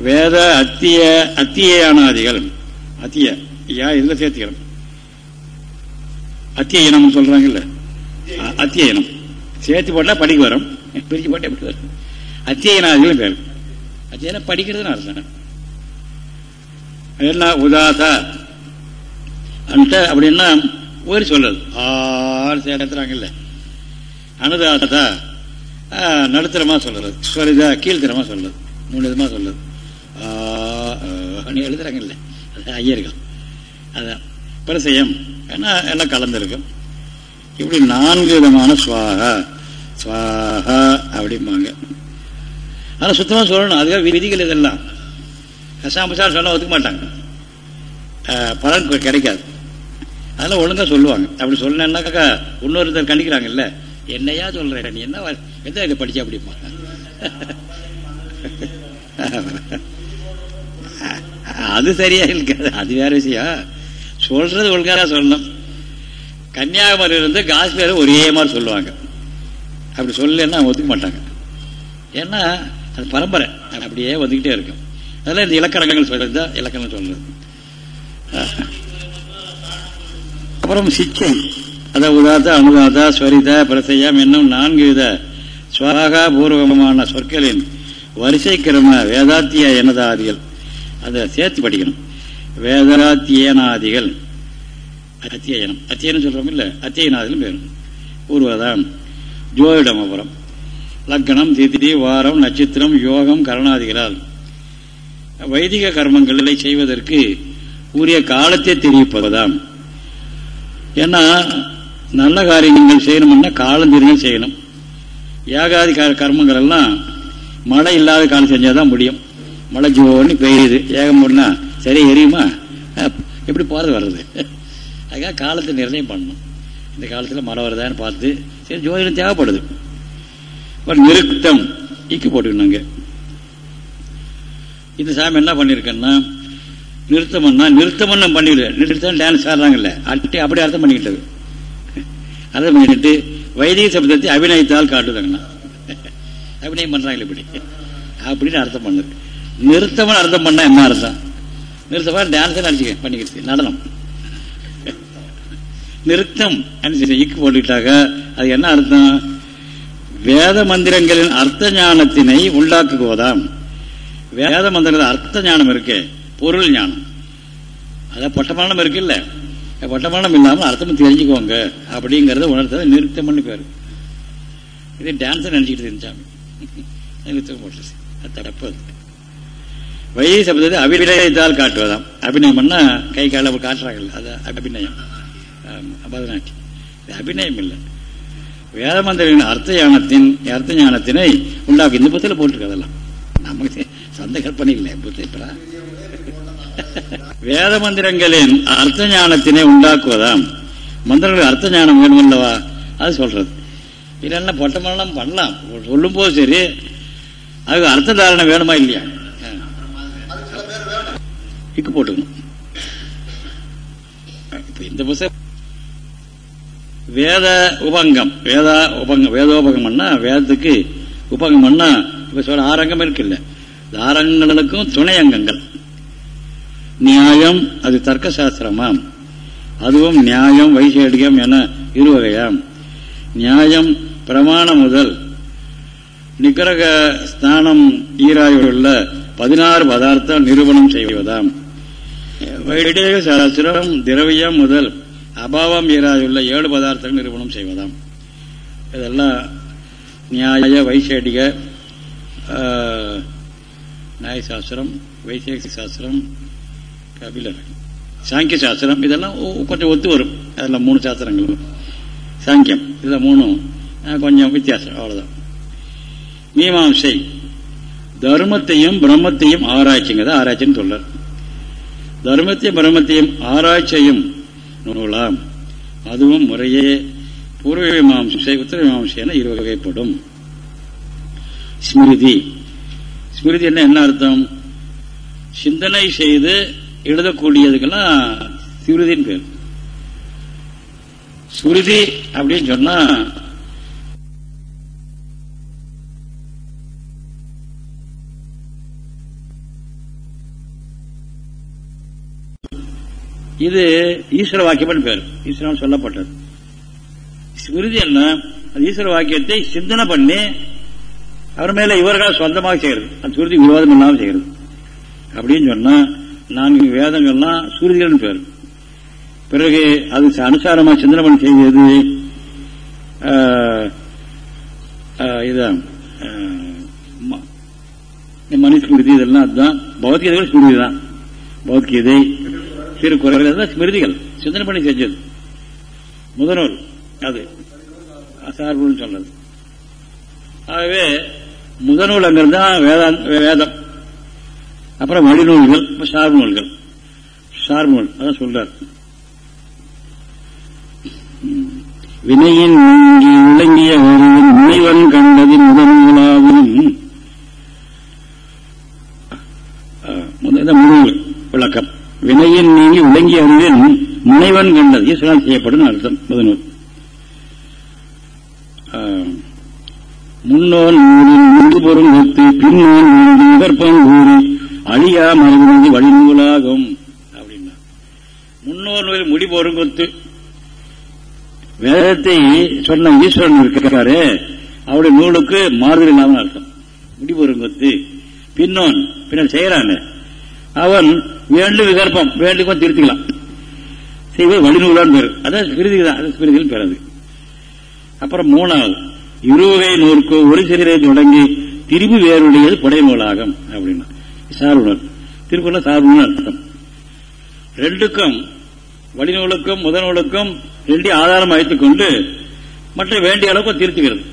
வேத அத்திய அத்தியானாதிகள் அத்திய யா இதில் சேர்த்துக்கிறோம் அத்திய இனம் சொல்றாங்கல்ல? அத்திய இனம். சேர்த்து போட்டால் படிக்க வரும். பிரிச்சு போட்டால் எப்படி வரும்? அத்திய இனாதிகளும் பேர். அத்தியம் படிக்கிறதுன்னு அர்த்தம் என்ன? உதாசா. அந்த அப்படின்னா ஒரு சொல்லுறது ஆறு சேர்த்துறாங்கல்ல அனுதாசா. நடுத்தரமா சொல்றது சொல்லுதா கீழ்த்தரமா சொல்லுது மூணு விதமா சொல்றது எழுதுறாங்கல்ல. ஐயர்கள் அதான் பரிசயம். ஏன்னா எல்லாம் கலந்துருக்கும் இப்படி நான்கு விதமான சுவாகா சுவாகா அப்படிம்பாங்க. ஆனால் சுத்தமாக சொல்லணும் அதுக்காக விதிகள் இதெல்லாம். கசாமசாரம் சொல்ல ஒத்துக்க மாட்டாங்க. பலன் கிடைக்காது. அதெல்லாம் ஒழுங்காக சொல்லுவாங்க. அப்படி சொல்லணுன்னாக்கா இன்னொருத்தர் கண்டிக்கிறாங்கல்ல. என்னையா சொல்கிற நீ என்ன எந்த இதை படித்தா அப்படிம்பாங்க (laughs) அது சரியா இருக்காது அது வேற விஷயம். சொல்றது ஒழுங்காக சொல்லணும். கன்னியாகுமரி இருந்து காஷ்மீர் ஒரே மாதிரி சொல்லுவாங்க. அப்படி சொல்லலன்னா ஒத்துக்க மாட்டாங்க. ஏன்னா அது பரம்பரை. அப்படியே வந்துக்கிட்டே இருக்கும். அதெல்லாம் இந்த இலக்கணங்கள் சொல்றது தான் இலக்கணம் சொல்றது. அப்புறம் சிச்சை. அதாவது உதாத்தா அனுதாதா ஸ்வரிதா பிரசையம் என்னும் நான்கு வித சுவாகா பூர்வகமான சொற்களின் வரிசை கிரம வேதாத்திய எனதாதிகள் அதை சேர்த்து படிக்கணும். வேதராத்தியனாதிகள். அத்தியனம். அத்தியனம் சொல்கிறோம் இல்லை? அத்தியனாதிகளும் பேரும் பூர்வதான் ஜோதிடம் அப்புறம் லக்கணம் திதி வாரம் நட்சத்திரம் யோகம் கரணாதிகளால். வைதிக கர்மங்களை செய்வதற்கு உரிய காலத்தை தெரிவிப்பதுதான் ஏன்னா நல்ல காரியங்கள் செய்யணும்னா காலம் தெரிஞ்சு செய்யணும். ஏகாதி கர்மங்கள் எல்லாம் மழை இல்லாத காலம் செஞ்சாதான் முடியும். மழை ஜோன்னு பெய்யுது. ஏகம் போனா சரி எரியுமா? எப்படி போகிறது வர்றது? அதுக்காக காலத்தை நிர்ணயம் பண்ணணும். இந்த காலத்தில் மழை வருதான்னு பார்த்து சரி ஜோதிடம் தேவைப்படுது. நிறுத்தம் இக்கு போட்டுக்கணுங்க இந்த சாமி என்ன பண்ணிருக்கேன்னா நிறுத்தம்னா நிறுத்தம்னு நம்ம பண்ணிவிடு நிறுத்தம் டான்ஸ் ஆடுறாங்கல்ல அட்டி அப்படி அர்த்தம் பண்ணிக்கிட்டது. அர்த்தம் பண்ணிட்டு வைதிக சப்தத்தை அபிநயத்தால் காட்டுதாங்கண்ணா அபிநயம் பண்ணுறாங்களே இப்படி. அப்படின்னு அர்த்தம் பண்ணுது. நிறுத்தம்னு அர்த்தம் பண்ணால் என்ன அர்த்தம்? நிறுத்தமாக டான்ஸ் அடிச்சுக்க பண்ணிக்கிறது நடனம். நிறுத்தம் இக்கு போட்டுக்கிட்டாக்க அது என்ன அர்த்தம்? வேத மந்திரங்களின் அர்த்த ஞானத்தினை உண்டாக்குவதாம் வேத மந்திரத்தில் அர்த்த ஞானம் இருக்கு பொருள் ஞானம். அதான் பட்டமானம் இருக்குல்ல? பட்டமானம் இல்லாமல் அர்த்தம் தெரிஞ்சுக்கோங்க. அப்படிங்கறத உணர்த்தது நிறுத்தம் பண்ணி பேரு. இதே டான்ஸ் நினைச்சுக்கிட்டு இருந்தாங்க போட்டுருச்சு அது தடப்பு அது வை சப்தத்தை அபிநயத்தால் காட்டுவதாம். அபிநயம் பண்ணா கை கால காட்டுறாங்கல்ல அது அபிநயம். பரதநாட்டியம் இது அபிநயம் இல்லை. வேதமந்திரின் அர்த்த ஞானத்தின் அர்த்த ஞானத்தினை உண்டாக்கு இந்த புத்தில போட்டிருக்கு அதெல்லாம். நமக்கு சொந்த கற்பனை இல்லை புத்தி வேத மந்திரங்களின் அர்த்த ஞானத்தினை உண்டாக்குவதாம். மந்திரங்கள் அர்த்த ஞானம் வேணும் அல்லவா அது சொல்றது. இல்லைன்னா பொட்டமெல்லாம் பண்ணலாம். சொல்லும் போது சரி அதுக்கு அர்த்த தாரணம் வேணுமா இல்லையா? இக்கு போட்டுக்கணும். இந்த புத்தகம் வேத உபங்கம். வேத உபங்கம் வேதோபகம்னா வேதத்துக்கு உபங்கம்னா இப்ப சொல்ல ஆரங்கம் இருக்குல்ல. ஆரங்கங்களுக்கும் துணை அங்கங்கள். நியாயம் அது தர்க்க சாஸ்திரமாம் அதுவும் நியாயம் வைசேடியம் என இருவகையாம் நியாயம் பிரமாணம் முதல். நிகரக ஸ்தானம் ஈராயுள்ள பதினாறு பதார்த்தம் நிரூபணம் செய்வதாம். வைடேக சாஸ்திரம் திரவியம் முதல் அபாவம் ஈராயுள்ள ஏழு பதார்த்தங்கள் நிறுவனம் செய்வதாம். இதெல்லாம் நியாய வைசேடிக நியாய சாஸ்திரம் வைசேக சாஸ்திரம் கபிலர். சாங்கிய சாஸ்திரம் இதெல்லாம் கொஞ்சம் ஒத்து வரும். அதெல்லாம் மூணு சாஸ்திரங்கள் சாங்கியம் இதெல்லாம் மூணும் கொஞ்சம் வித்தியாசம் அவ்வளோதான் மீமாம்சை தர்மத்தையும் பிரம்மத்தையும் ஆராய்ச்சிங்கிறத ஆராய்ச்சின்னு சொல்றார். தர்மத்தையும் பிரம்மத்தையும் ஆராய்ச்சியும் நூலாம் அதுவும் முறையே பூர்வ மீமாம்சை உத்தர மீமாம்சை என இரு வகைப்படும். ஸ்மிருதி. ஸ்மிருதி என்ன என்ன அர்த்தம்? சிந்தனை செய்து எழுதக்கூடியதுக்கெல்லாம் ஸ்மிருதின்னு பேர். ஸ்மிருதி அப்படின்னு சொன்னா இது ஈஸ்வர வாக்கியம்னு பேர். ஈஸ்வரம் சொல்லப்பட்டது. ஸ்மிருதி என்ன? அது ஈஸ்வர வாக்கியத்தை சிந்தனை பண்ணி அவர் மேல இவர்களால் சொந்தமாக செய்யறது. அந்த சுருதி விரோதம் இல்லாமல் செய்யறது. அப்படின்னு சொன்னா நான்கு வேதங்கள்லாம் சுருதிகள் பேர். பிறகு அது அனுசாரமா சிந்தனை பண்ணி செய்தது இதான் மனுஸ்மிருதி இதெல்லாம் அதுதான். பௌத்திகதைகள் சுருதி தான். பௌத்திகதை திருக்குறள் தான் ஸ்மிருதிகள். சிந்தனை பண்ணி செஞ்சது. முதனூல் அது. அசார்புன்னு சொன்னது ஆகவே முதநூல் அங்கிறது தான் வேதம் அப்புறம் வழிநூல்கள் சார்பு நூல்கள் சார்பு நூல் அதான் சொல்றார். வினையின் நீங்கி விளங்கிய ஒருவன் முனைவன் கண்டது முதநூலாகும் முதல் விளக்கம். வினையின் நீங்கி விளங்கிய அறிவின் முனைவன் கண்டது ஈஸ்வரன் செய்யப்படும் அர்த்தம். முதநூல் முன்னோன் நூலில் முன்பு பொருள் ஒத்து பின்னோன் நூலில் விகற்பம் கூறி அழியா மறைவது வழிநூலாகும் அப்படின்னா. முன்னோர் நூலில் முடி பொருங்கொத்து வேதத்தை சொன்ன ஈஸ்வரன் இருக்கிறாரு அவருடைய நூலுக்கு மாறுதல் இல்லாமல் அர்த்தம். முடி பொருங்கொத்து பின்னோன் பின்னர் செய்யறாங்க அவன் வேண்டு விகற்பம். வேண்டுக்கும் திருத்திக்கலாம். செய்வது வழிநூலான்னு பேரு. அதான் ஸ்மிருதி தான். அது ஸ்மிருதியில் பிறகு. அப்புறம் மூணாவது. இருவகை நூற்கு ஒரு சிறிதை தொடங்கி திரும்பி வேறுடையது புடை நூலாகும் அப்படின்னா. சார்புணர் திருக்குறள் சார்புணர் அர்த்தம். ரெண்டுக்கும் வழிநூலுக்கும் முதநூலுக்கும் ரெண்டையும் ஆதாரம் வைத்துக் கொண்டு மற்ற வேண்டிய அளவுக்கு திருத்துகிறது.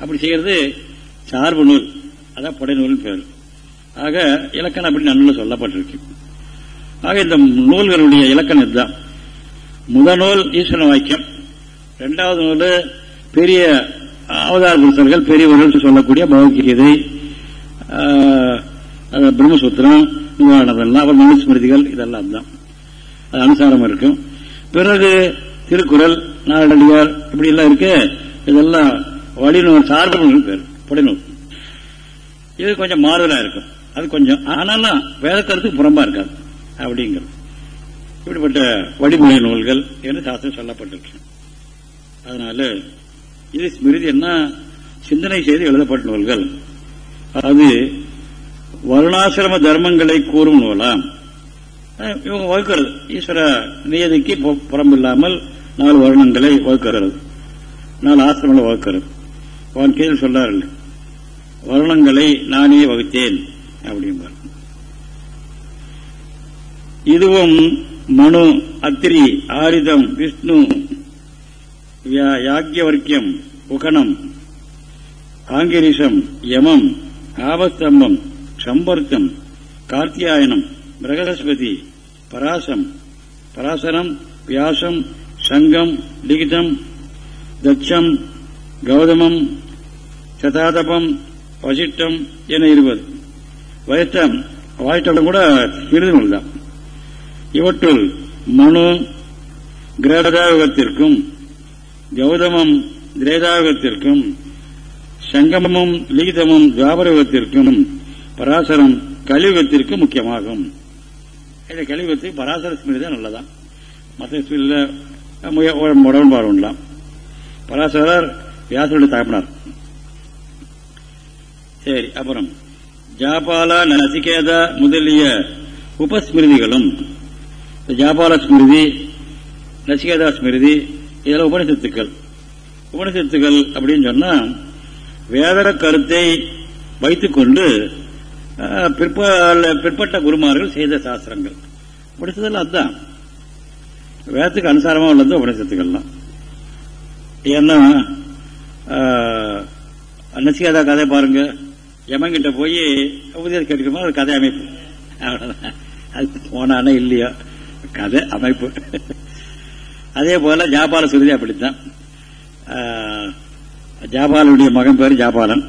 அப்படி செய்யறது சார்பு நூல். அதான் புடை நூல் பேர். ஆக இலக்கணம் அப்படின்னு நன்னுல சொல்லப்பட்டிருக்கு. ஆக இந்த நூல்களுடைய இலக்கணம் இதுதான். முதநூல் ஈஸ்வர வாக்கியம். ரெண்டாவது நூல் பெரிய அவதார புருஷர்கள் பெரியவர்கள் சொல்லக்கூடிய பகவத்கீதை பிரம்மசூத்திரம் நிவாரணதெல்லாம் அப்புறம் மனுஸ்மிருதிகள் இதெல்லாம் தான். அது அனுசாரம் இருக்கும். பிறகு திருக்குறள் நாரடியார் இப்படி எல்லாம் இருக்கு. இதெல்லாம் வழிநூல் சார்பு நூல் பேர் புடைநூல். இது கொஞ்சம் மாறுதலாக இருக்கும். அது கொஞ்சம் ஆனாலும் வேத கருத்துக்கு புறம்பா இருக்காது. அப்படிங்கிறது. இப்படிப்பட்ட வழிமுறை நூல்கள் என்று சாஸ்திரம் சொல்லப்பட்டிருக்கு. அதனால இது ஸ்மிருதி என்ன சிந்தனை செய்து எழுதப்பட்ட நூல்கள். அது வருணாசிரம தர்மங்களை கூறும் நூலாம். இவங்க வகுக்கிறது. ஈஸ்வர நியதிக்கு புறம்பில்லாமல் நாலு வருணங்களை வகுக்கிறது. நாலு ஆசிரமங்களை வகுக்கிறது. அவன் கீழ் சொல்லார்கள் வருணங்களை நானே வகுத்தேன் அப்படிம்பார். இதுவும் மனு அத்திரி ஆரிதம் விஷ்ணு யாக்கியவர்க்கியம் உகணம் ஆங்கிரிசம் யமம் ஆபஸ்தம்பம் சம்பர்த்தம் கார்த்தியாயனம் பிரகஸ்பதி பராசம் பராசரம் வியாசம் சங்கம் லிகிதம் தட்சம் கௌதமம் சதாதபம் வசிட்டம் என இருபது. வயட்டம் வாயிட்டம் கூட விருது தான் இவற்றுள் மனு கிரேதாயுகத்திற்கும் கௌதமம் திரேதாயுகத்திற்கும் சங்கமமும் லீதமும் துவாபரயுகத்திற்கும் பராசரம் கலியுகத்திற்கு முக்கியமாகும். இந்த கலியுகத்துக்கு பராசர ஸ்மிருதி தான் நல்லதான் மற்ற ஸ்மிருதியில் உடன்பாடு உண்டலாம் பராசரர் வியாசருடைய தகப்பனார். சரி அப்புறம் ஜாபாலா நசிகேதா முதலிய உபஸ்மிருதிகளும் ஜாபால ஸ்மிருதி நசிகேதா ஸ்மிருதி இதெல்லாம் உபனிஷத்துக்கள் உபனிஷத்துக்கள் அப்படின்னு சொன்னா வேதர கருத்தை வைத்துக்கொண்டு பிற்பட்ட குருமார்கள் செய்த சாஸ்திரங்கள். உபனிஷத்துல அதுதான். வேதத்துக்கு அனுசாரமாக உள்ளது உபனிஷத்துக்கள்லாம் ஏன்னா நசிகாதா கதை பாருங்க. யமங்கிட்ட போய் உபதேசம் கேட்டுக்கணும் அது கதை அமைப்பு. அவ்வளவுதான். அது போனானே இல்லையா. கதை அமைப்பு. அதே போல ஜாபால சுருதி அப்படித்தான். ஜாபாலனுடைய மகன் பேர் ஜாபாலன்.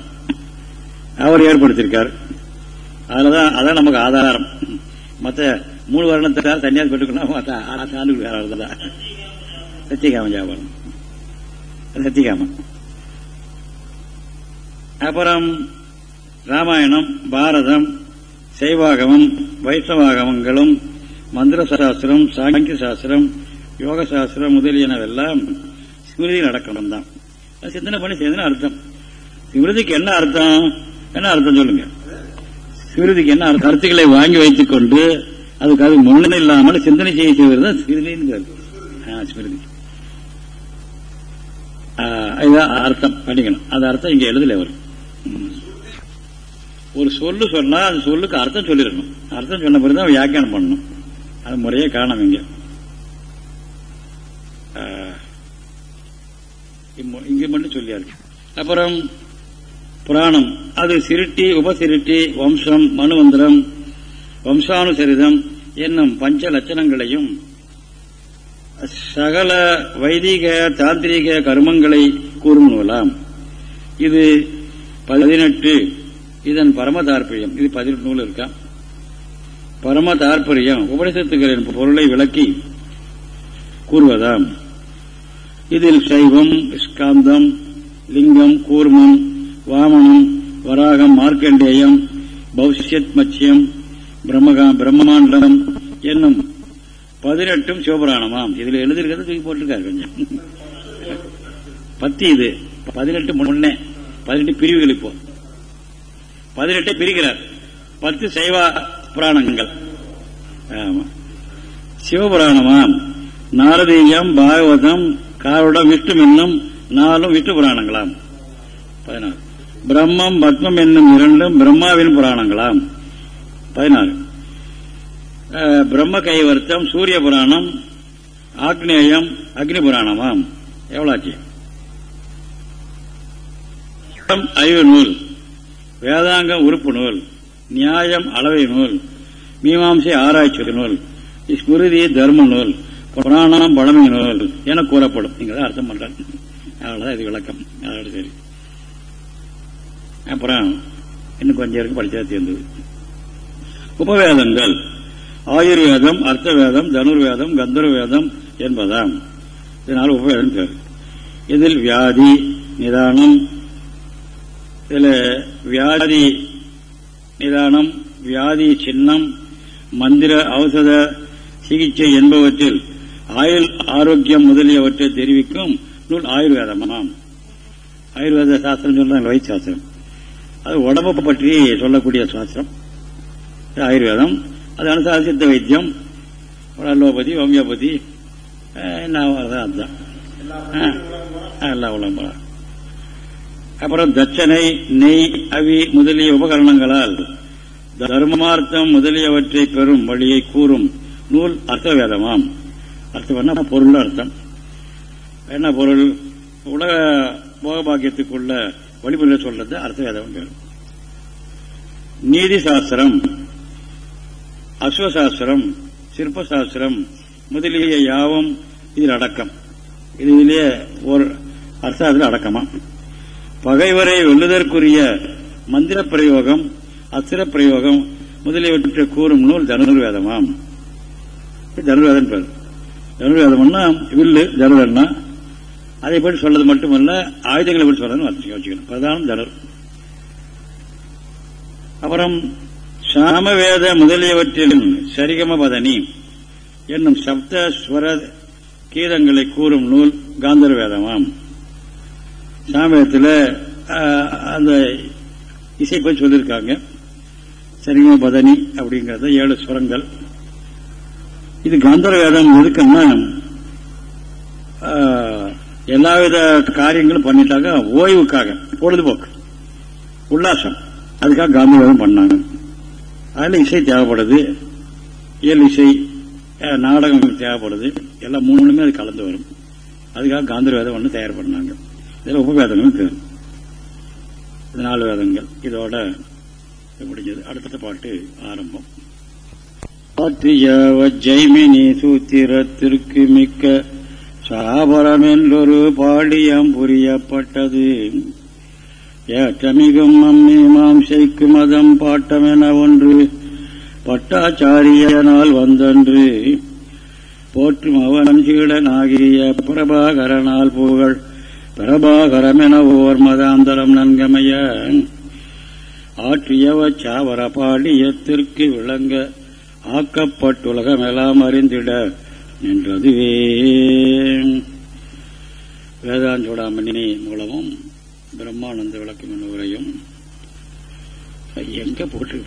அவர் ஏற்படுத்தியிருக்கார். அதுலதான் அதான் நமக்கு ஆதாரம். மற்ற மூணு வருடத்தால் தனியார் பெற்றுக்கணும் ஆண்டுகள் வேற சத்தியகாமன் ஜாபாலன். சத்தியகாமன். அப்புறம் ராமாயணம் பாரதம் சைவாகமம் வைஷ்ணவாகமங்களும் மந்திர சாஸ்திரம் சாங்கிய சாஸ்திரம் யோக சாஸ்திரம் முதலியனவெல்லாம் ஸ்மிருதியில் நடக்கணும் தான் சிந்தனை பண்ணி செய்தன அர்த்தம். ஸ்மிருதிக்கு என்ன அர்த்தம்? என்ன அர்த்தம் சொல்லுங்க. ஸ்மிருதிக்கு என்ன கருத்துக்களை வாங்கி வைத்துக் கொண்டு அதுக்கு அது முன்னணி இல்லாமல் சிந்தனை செய்ய செய்வது தான் ஸ்மிருதின்னு ஸ்மிருதி. இதுதான் அர்த்தம். பண்ணிக்கணும் அது அர்த்தம் இங்க எழுதல வரும் ஒரு சொல்லு சொன்னா அந்த சொல்லுக்கு அர்த்தம் சொல்லிடணும். அர்த்தம் சொன்ன பிறகு தான் வியாக்கியானம் பண்ணணும். அது முறையே காரணம் இங்க. இங்க மட்டும் சொல்லியாரு அப்புறம் புராணம். அது சிருட்டி உபசிருட்டி வம்சம் மனுவந்திரம் வம்சானுசரிதம் என்னும் பஞ்ச லட்சணங்களையும் சகல வைதிக தாந்திரிக கர்மங்களை கூறும் நூலாம் இது பதினெட்டு. இதன் பரமதார்பயம் இது பதினெட்டு நூல் இருக்கா? பரம தாற்பயம் உபனிஷத்துகளின் பொருளை விளக்கி கூறுவதாம். இதில் சைவம் ஸ்காந்தம் லிங்கம் கூர்மம் வாமனம் வராகம் மார்க்கண்டேயம் பௌஷ்யத் மச்சியம் பிரம்மமாண்டம் என்னும் பதினெட்டும் சிவபுராணமாம். இதுல எழுதியிருக்கிறது தூக்கி போட்டிருக்காரு கொஞ்சம். பத்தி இது. பதினெட்டு முன்னே. பதினெட்டு பிரிவுகள் இப்போ பதினெட்டை பிரிக்கிறார். பத்து சைவா புராணங்கள். சிவபுராணமாம். நாரதீயம் பாகவதம் காருடம் விஷ்ணு என்னும் நாலும் விஷ்ணு புராணங்களாம். பதினாறு. பிரம்மம் பத்மம் என்னும் இரண்டும் பிரம்மாவின் புராணங்களாம். பதினாறு. பிரம்ம கைவர்த்தம் சூரிய புராணம் ஆக்னேயம் அக்னி புராணமாம். எவ்வளாச்சு? அறிவு நூல் வேதாங்கம் உறுப்பு நூல். நியாயம் அளவை நூல் மீமாம்சை ஆராய்ச்சி நூல் ஸ்மிருதி தர்ம நூல் புராணம் பழமை நூல் என கூறப்படும். இங்கதான் அர்த்தம் பண்றாங்க. அவ்வளவுதான் இது விளக்கம். அதோட சரி. அப்புறம் இன்னும் கொஞ்சம் இருக்கு படிச்சா தேர்ந்தது. உபவேதங்கள். ஆயுர்வேதம் அர்த்தவேதம் தனுர்வேதம் கந்தர்வேதம் என்பதாம். இதனால் உபவேதம் பேர் இதில் வியாதி நிதானம் இதில் வியாதி நிதானம் வியாதி சின்னம் மந்திர ஔஷத சிகிச்சை என்பவற்றில் ஆயுள் ஆரோக்கியம் முதலியவற்றை தெரிவிக்கும் நூல் ஆயுர்வேதமாம். ஆயுர்வேத சாஸ்திரம் சொல்றாங்க வைத் சாஸ்திரம். அது உடம்பை பற்றி சொல்லக்கூடிய சாஸ்திரம். ஆயுர்வேதம். அது அனுசார சித்த வைத்தியம். அலோபதி ஹோமியோபதி என்ன அதுதான். எல்லா உலகம் அப்புறம் தட்சணை நெய் அவி முதலிய உபகரணங்களால் தர்மார்த்தம் முதலியவற்றை பெறும் வழியை கூறும் நூல் அர்த்த வேதமாம் அர்த்தம் பொருள் அர்த்தம். என்ன பொருள்? உலக போகபாக்கியத்துக்குள்ள வழிமுறை சொல்றது அர்த்த வேதம் பேரும் நீதி சாஸ்திரம் அஸ்வசாஸ்திரம் சிற்பசாஸ்திரம் முதலிய யாவும் இதில் அடக்கம். இதிலேயே ஒரு அர்த்தத்தில் அடக்கமா? பகைவரை வெல்லுதற்குரிய மந்திர பிரயோகம் அத்திர பிரயோகம் முதலியவற்றை கூறும் நூல் தனுர்வேதமாம். தனுர்வேதம் பேர். தனுர்வேதம்னா வில்லு தனுர்னா அதை பற்றி சொல்றது மட்டுமல்ல ஆயுதங்களை பற்றி சொல்றதுன்னு வச்சுக்கணும் பிரதானம் தனுர் அப்புறம் சாமவேத முதலியவற்றின் சரிகம பதனி என்னும் சப்த ஸ்வர கீதங்களை கூறும் நூல் காந்தர் வேதமாம் சாமவேதத்தில் அந்த இசை பற்றி சொல்லியிருக்காங்க சரிமா பதனி அப்படிங்கிறத ஏழு சுரங்கள். இது கந்தர வேதம் எதுக்குன்னா எல்லாவித காரியங்களும் பண்ணிட்டாங்க ஓய்வுக்காக பொழுதுபோக்கு உல்லாசம். அதுக்காக காந்தர வேதம் பண்ணாங்க. அதில் இசை தேவைப்படுது. இயல் இசை நாடகம் தேவைப்படுது. எல்லாம் மூணுமே அது கலந்து வரும். அதுக்காக காந்தர வேதம் ஒன்று தயார் பண்ணாங்க. இதில் உபவேதங்களும் பேர் இது நாலு வேதங்கள். இதோட முடிஞ்சது. அடுத்த பாட்டு ஆரம்பம். ஜெய்மினி சூத்திரத்திற்கு மிக்க சாபரம் என்றொரு பாடியம் புரியப்பட்டது. ஏற்றமிகும் அம்மீமாம்சைக்கு மதம் பாட்டமென ஒன்று பட்டாச்சாரியனால் வந்தன்று. போற்றும் அவன் சீடனாகிய பிரபாகரனால் புகழ் பிரபாகரமென ஓர் மதாந்தரம் நன்கமைய ஆற்றியவ சாவர பாடியத்திற்கு விளங்க ஆக்கப்பட்டுலகமெல்லாம் அறிந்திட நின்றதுவே வேதாஞ்சோடாமணி மூலமும் பிரம்மானந்த விளக்கம் என்ற உரையும் எங்க போட்டு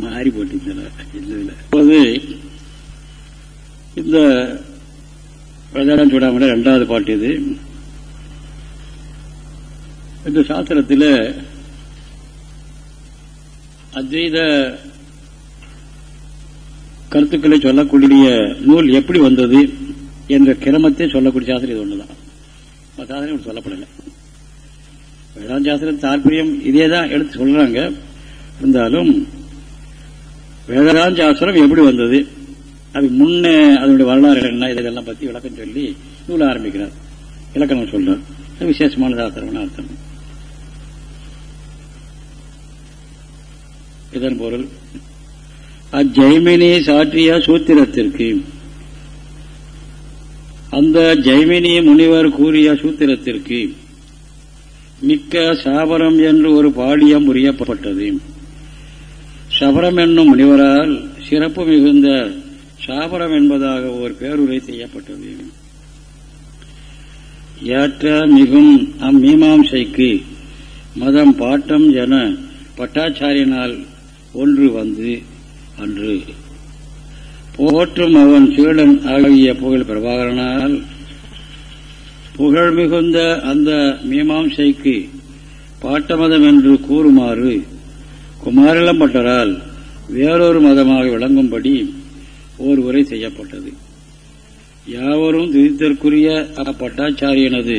மாறி போட்டு இந்த வேதாஞ்சோடாமணி இரண்டாவது பாட்டு இது. இந்த சாஸ்திரத்தில் அத்வைத கருத்துக்களை சொல்லக்கூடிய நூல் எப்படி வந்தது என்ற கிரமத்தை சொல்லக்கூடிய சாஸ்திரம் இது ஒன்றுதான் சாஸ்திரம் சொல்லப்படலை. வேதாந்த சாஸ்திரம் தாற்பயம் இதே தான் எடுத்து சொல்றாங்க. இருந்தாலும் வேதாந்த சாஸ்திரம் எப்படி வந்தது? அதுக்கு முன்னே அதனுடைய வரலாறு என்ன இதெல்லாம் பத்தி விளக்கம் சொல்லி நூல் ஆரம்பிக்கிறார். இலக்கணம் சொல்றார். அது விசேஷமான அர்த்தம். இதன் பொருள் அஜெய்மினி சாற்றிய சூத்திரத்திற்கு அந்த ஜெய்மினி முனிவர் கூறிய சூத்திரத்திற்கு மிக்க சாபரம் என்று ஒரு பாடியம் புரியப்பட்டது. சபரம் என்னும் முனிவரால் சிறப்பு மிகுந்த சாபரம் என்பதாக ஒரு பேருரை செய்யப்பட்டது. ஏற்ற மிகும் அம்மீமாம்சைக்கு மதம் பாட்டம் என பட்டாச்சாரியனால் ஒன்று வந்து அன்று. போற்றும் அவன் சீடன் ஆகிய புகழ் பிரபாகரனால் புகழ் மிகுந்த அந்த மீமாம்சைக்கு பாட்டமதம் என்று கூறுமாறு குமாரிலம்பட்டரால் வேறொரு மதமாக விளங்கும்படி ஓர் உரை செய்யப்பட்டது. யாவரும் துதித்தற்குரிய பட்டாச்சாரியனது.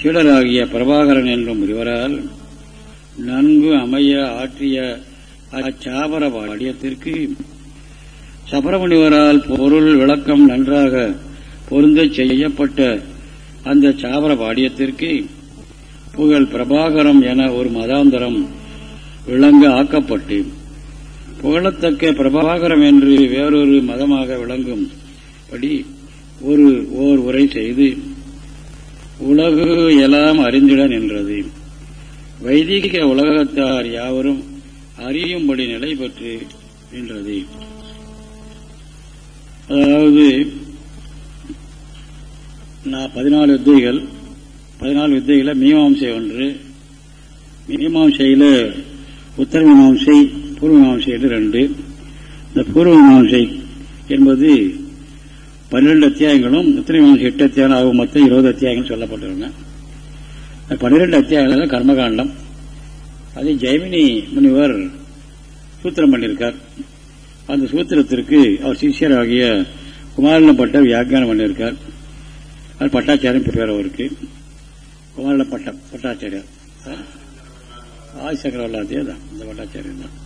சீடராகிய பிரபாகரன் என்றும் முனிவரால் நன்கு அமைய ஆற்றிய அச்சாபர வாடியத்திற்கு சபரமணிவரால் பொருள் விளக்கம் நன்றாக பொருந்த செய்யப்பட்ட அந்த சாபர பாடியத்திற்கு புகழ் பிரபாகரம் என ஒரு மதாந்தரம் விளங்க ஆக்கப்பட்டு புகழத்தக்க பிரபாகரம் என்று வேறொரு மதமாக விளங்கும் படி ஒரு ஓர் உரை செய்து உலகு எல்லாம் அறிந்திட நின்றது. வைதிக உலகத்தார் யாவரும் அறியும்படி நிலை பெற்று நின்றது. அதாவது நான் பதினாலு வித்தைகள் பதினாலு வித்தைகளை மீமாம்சை ஒன்று மீமாம்சையில் உத்தர மீமாம்சை பூர்வ என்று ரெண்டு. இந்த பூர்வ என்பது பன்னிரெண்டு அத்தியாயங்களும் உத்தர மீமாம்சை எட்டு அத்தியாயம் ஆகும் மொத்தம் இருபது அத்தியாயங்கள் சொல்லப்பட்டுள்ளன பன்னிரெண்டு அத்தியாயங்கள் கர்மகாண்டம். அதை ஜெயமினி முனிவர் சூத்திரம் பண்ணியிருக்கார். அந்த சூத்திரத்திற்கு அவர் சிஷியராகிய குமாரன பட்டர் வியாக்கியானம் பண்ணியிருக்கார். அது பட்டாச்சாரியம் பெற்றார் அவருக்கு. குமாரன பட்டம் பட்டாச்சாரியார். ஆதி சக்கரவல்லாதே தான் இந்த பட்டாச்சாரியம் தான்.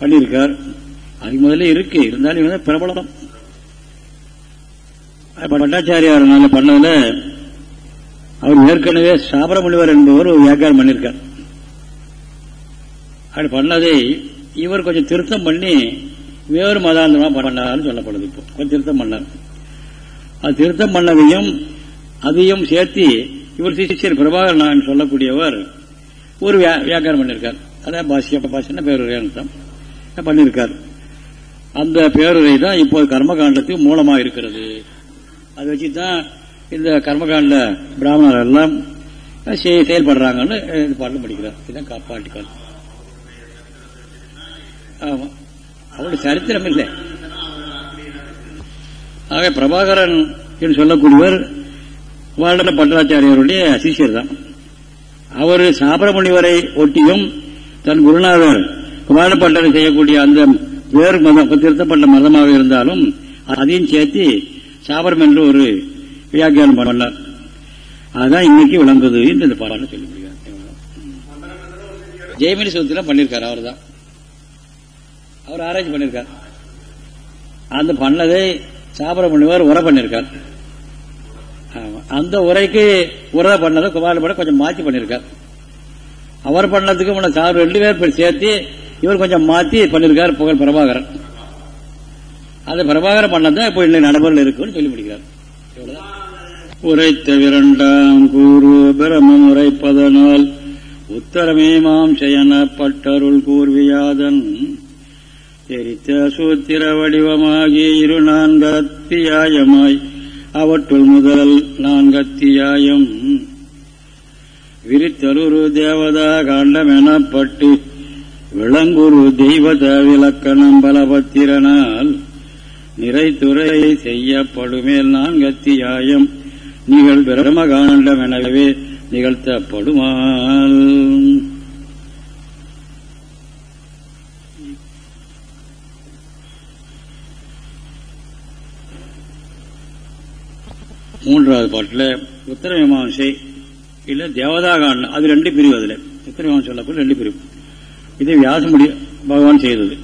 பண்ணியிருக்கார். அதுக்கு முதல்ல இருக்கு. இருந்தாலும் இவன் பிரபலம். பட்டாச்சாரியாரனால பண்ணதுல அவர் ஏற்கனவே சாபரமுனிவர் என்பவர் ஒரு வியாக்கியானம் பண்ணியிருக்கார். அப்படி பண்ணதை இவர் கொஞ்சம் திருத்தம் பண்ணி வேறு மதாந்திரமா பண்ணார்னு சொல்லப்படுது இப்போ. கொஞ்சம் திருத்தம் பண்ணார். அது திருத்தம் பண்ணதையும் அதையும் சேர்த்து இவர் சிசியர் பிரபாகர் நான் சொல்லக்கூடியவர் ஒரு வியாக்கியானம் பண்ணியிருக்கார். அதான் பாசிய பாசின்னா பேர் அர்த்தம். பண்ணியிருக்கார் அந்த பேருரை தான் இப்போது கர்மகாண்டத்துக்கு மூலமாக இருக்கிறது அதை வச்சு தான் இந்த கர்மகாண்ட பிராமணர் எல்லாம் செயல்படுறாங்கன்னு பாட்டு படிக்கிறார். இதுதான் காப்பாட்டுக்கால் ஆமாம் அவருடைய சரித்திரம் இல்லை. ஆக பிரபாகரன் என்று சொல்லக்கூடியவர் வாழ்ந்த பட்டாச்சாரியருடைய சிஷியர் தான். அவர் சாபரமுனிவரை ஒட்டியும் தன் குருநாதர் குமாரப்பட்டனை செய்யக்கூடிய அந்த வேறு மதம் திருத்தப்பட்ட மதமாக இருந்தாலும் அதையும் சேர்த்து சாபரம் என்று ஒரு வியாக்கியானம் பண்ணார் அதுதான் இன்னைக்கு விளங்குது என்று இந்த பாடல சொல்லி முடியாது. ஜெயமணி சூத்திரம் பண்ணியிருக்காரு அவர் தான் அவர் ஆராய்ச்சி பண்ணியிருக்கார் அந்த பண்ணதை சாபரம் பண்ணுவார் உரை பண்ணியிருக்கார் அந்த உரைக்கு உரை பண்ணதை குமாரப்பட கொஞ்சம் மாற்றி பண்ணியிருக்கார் அவர் பண்ணதுக்கு முன்ன சார் ரெண்டு பேர் சேர்த்து இவர் கொஞ்சம் மாற்றி பண்ணியிருக்கார் புகழ் பிரபாகரன். அது பிரபாகரன் பண்ணதான் இப்போ இன்னும் நடைமுறையில் இருக்குன்னு சொல்லி முடிக்கிறார். உரைத்த விரண்டாம் கூறு பிரமம் உரைப்பதனால் உத்தரமேமாம் செயனப்பட்டருள் கூர்வியாதன். தெரித்த சூத்திர வடிவமாகி இரு நான்கத்தியாயமாய் அவற்றுள் முதல் நான்கத்தியாயம். விரித்தலுரு தேவதா காண்டம் எனப்பட்டு விளங்குரு தெய்வத விளக்கணம் பலபத்திரனால் நிறைத்துறை செய்யப்படுமேல் நான்கத்தியாயம். நிகழ் பிரமகாண்டம் எனவே நிகழ்த்தப்படுமால். மூன்றாவது பாட்டில் உத்தர இல்லை தேவதா காண்டம் அது ரெண்டு பிரிவு அதில். உத்தர மீமாசை ரெண்டு பிரிவு. இதை வியாசமுடி பகவான் செய்தது.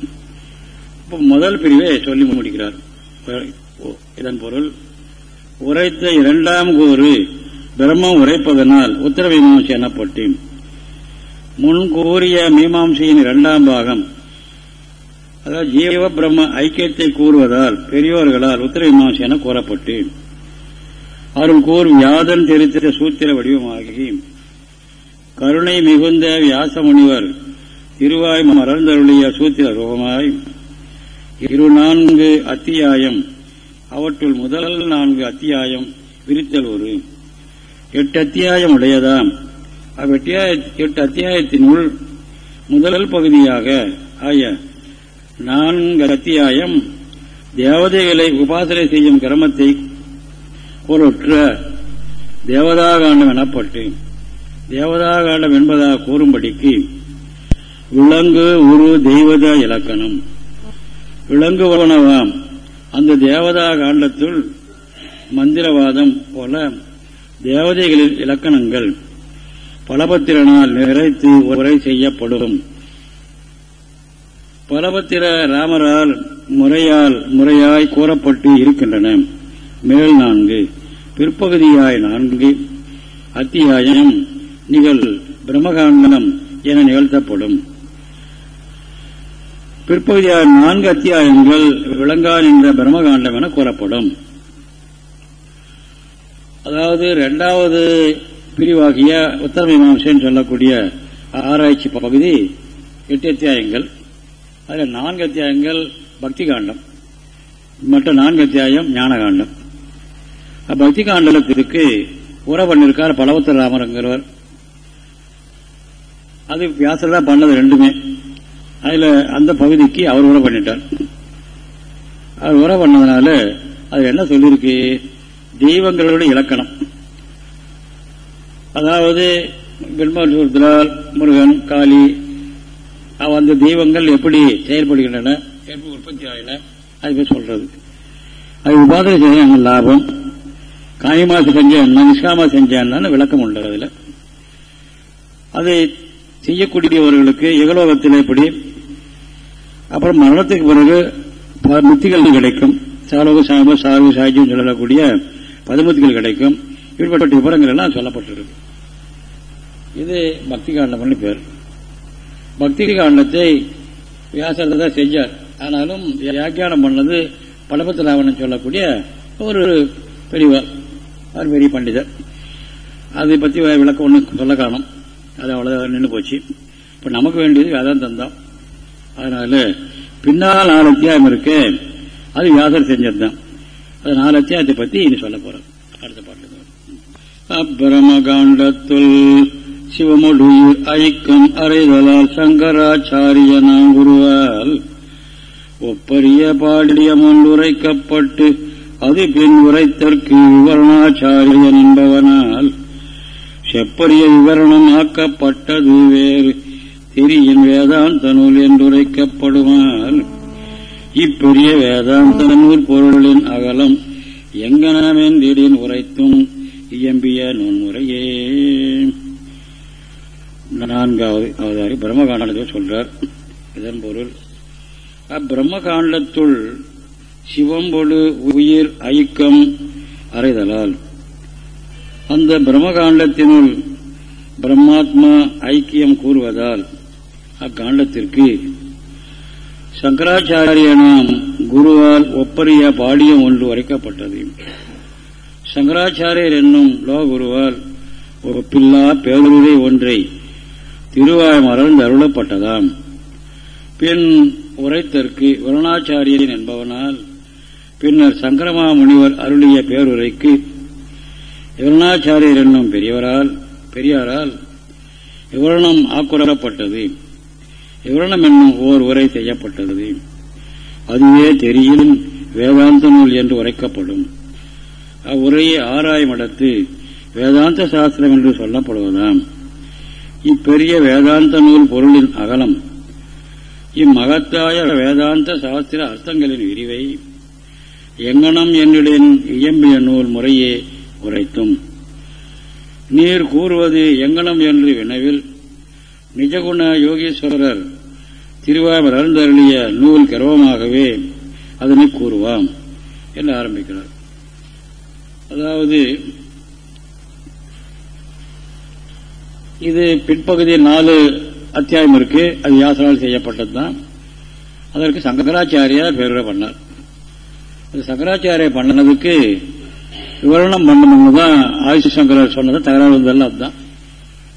இப்போ முதல் பிரிவை சொல்லி முடிக்கிறார். இதன் பொருள் உரைத்த இரண்டாம் கூறு பிரம்மம் உரைப்பதனால் உத்தர மீமாசை எனப்பட்டு முன் கூறிய மீமாசையின் இரண்டாம் பாகம் அதாவது ஜீவ பிரம்ம ஐக்கியத்தை கூறுவதால் பெரியோர்களால் உத்தர மீமாசை என கூறப்பட்டு அருள் கூறும் யாதன் தெரித்த சூத்திர வடிவமாகி கருணை மிகுந்த வியாச முனிவர் திருவாய் மலர்ந்தருளிய சூத்திர ரூபமாய் இரு நான்கு அத்தியாயம் அவற்றுள் முதல் நான்கு அத்தியாயம் விரித்தல் ஒரு. எட்டு அத்தியாயம் உடையதாம். எட்டு அத்தியாயத்தினுள் முதல் பகுதியாக ஆய நான்கு அத்தியாயம் தேவதைகளை உபாசனை செய்யும் கிரமத்தை பொருற்ற தேவதாகாண்டம் எனப்பட்டு தேவதாகாண்டம் என்பதாக கூறும்படிக்கு விலங்கு உரு தெய்வத இலக்கணம். விளங்குவனவாம் அந்த தேவதா காண்டத்துள் மந்திரவாதம் போல தேவதைகளின் இலக்கணங்கள் பலபத்திரனால் நிறைத்து உரை செய்யப்படும். பலபத்திர ராமரால் முறையால் முறையாய் கூறப்பட்டு இருக்கின்றன. மேல் நான்கு பிற்பகுதியாய் நான்கு அத்தியாயம் நிகழ் பிரம்மகாண்டம் என நிகழ்த்தப்படும். பிற்பகுதியாய் நான்கு அத்தியாயங்கள் விளங்கான் என்ற பிரம்மகாண்டம் என கூறப்படும். அதாவது இரண்டாவது பிரிவாகிய உத்தர மீமாசைன்னு சொல்லக்கூடிய ஆராய்ச்சி பகுதி எட்டு அத்தியாயங்கள். அதில் நான்கு அத்தியாயங்கள் பக்தி காண்டம் மற்ற நான்கு அத்தியாயம் ஞான காண்டம் பக்தி காண்டலத்திற்கு உரை பண்ணியிருக்கார் பலவத்தர் ராமருங்கிறவர் அது வியாசர் தான் பண்ணது ரெண்டுமே. அதுல அந்த பகுதிக்கு அவர் உரை பண்ணிட்டார். அவர் உரை பண்ணதுனால அது என்ன சொல்லியிருக்கு தெய்வங்களோட இலக்கணம். அதாவது பிரம்மசூரத்தினால் முருகன் காளி அந்த தெய்வங்கள் எப்படி செயல்படுகின்றன எப்படி உற்பத்தி ஆகின அது போய் சொல்றது. அது உபாதனை செய்ய லாபம்? காயமாக செஞ்சேன் நிஷ்காமா செஞ்சான்னு விளக்கம் உண்டு அதில் அதை செய்யக்கூடியவர்களுக்கு எகலோகத்தில் எப்படி அப்புறம் மரணத்துக்கு பிறகு முத்திகள் கிடைக்கும். சாலோக சாம சார்பு சாட்சியம் சொல்லக்கூடிய பதுமுத்திகள் கிடைக்கும். இப்படிப்பட்ட விவரங்கள் எல்லாம் சொல்லப்பட்டிருக்கு. இது பக்தி காண்டம்னு பேர். பக்தி காண்டத்தை வியாசரத்தை தான் செஞ்சார். ஆனாலும் வியாக்கியானம் பண்ணது பலபத்திராவணன் சொல்லக்கூடிய ஒரு பெரியவர் அவர் பெரிய பண்டிதர். அதை பற்றி விளக்கம் ஒன்று சொல்ல காணும் அது அவ்வளோ நின்று போச்சு. இப்போ நமக்கு வேண்டியது அதான் தந்தான் அதனால பின்னால் நாலு அத்தியாயம் இருக்கு. அது வியாசர் செஞ்சது தான் அது நாலு அத்தியாயத்தை பத்தி இனி சொல்ல போறோம். அடுத்த பாட்டு அப்பிரமகாண்டத்துள் சிவமொழி ஐக்கம் அறைதலால் சங்கராச்சாரியனாம் குருவால் ஒப்பரிய பாடியம் உரைக்கப்பட்டு அது பின் உரைத்தற்கு விவரணாச்சாரியன் என்பவனால் செப்பரிய விவரணம் ஆக்கப்பட்டது வேறு. திரியின் வேதாந்த நூல் என்றுரைக்கப்படுமால் இப்பெரிய வேதாந்த நூல் பொருளின் அகலம் எங்கனமென்றிடின் உரைத்தும் இயம்பிய நுண்முறையே. நான்காவது அவதாரி பிரம்மகாண்டத்தில் சொல்றார். இதன் பொருள் அப்பிரம்மகாண்டத்துள் சிவம்பொழு உயிர் ஐக்கம் அறைதலால். அந்த பிரம்மகாண்டத்தினுள் பிரம்மாத்மா ஐக்கியம் கூறுவதால் அக்காண்டத்திற்கு சங்கராச்சாரியனாம் குருவால் ஒப்பரிய பாடியம் ஒன்று வரைக்கப்பட்டது. சங்கராச்சாரியர் என்னும் லோகுருவால் ஒப்பில்லா பேருரை ஒன்றை திருவாயமரன் அருளப்பட்டதாம். பின் உரைத்தற்கு வருணாச்சாரியன் என்பவனால் பின்னர் சங்கரமா முனிவர் அருளிய பேருரைக்கு விவரணாச்சாரியர் என்னும் பெரியவரால் பெரியாரால் விவரணம் ஆக்குறப்பட்டது விவரணம் என்னும் ஓர் உரை செய்யப்பட்டது. அதுவே தெரியும் வேதாந்த நூல் என்று உரைக்கப்படும். அவ்வுரையை ஆராயும் இடத்து வேதாந்த சாஸ்திரம் என்று சொல்லப்படுவதாம். இப்பெரிய வேதாந்த நூல் பொருளின் அகலம். இம்மகத்தாய வேதாந்த சாஸ்திர அர்த்தங்களின் விரிவை எங்கனம் என்னுடன் இயம்பிய நூல் முறையே உரைத்தும். நீர் கூறுவது எங்கனம் என்று வினவில் நிஜகுண யோகீஸ்வரர் திருவாமர் அருந்தருளிய நூல் கர்வமாகவே அதனை கூறுவாம் என்று ஆரம்பிக்கிறார். அதாவது இது பின்பகுதியில் நாலு அத்தியாயம் இருக்கு. அது யாசனால் செய்யப்பட்டதுதான். அதற்கு சங்கராச்சாரியார் பேருரை பண்ணார். அது பண்ணனதுக்கு பண்ணதுக்கு விவரணம் பண்ணணும்னு தான் ஆயுஷ் சங்கரர் சொன்னது தகராறு வந்ததில்ல அதுதான்.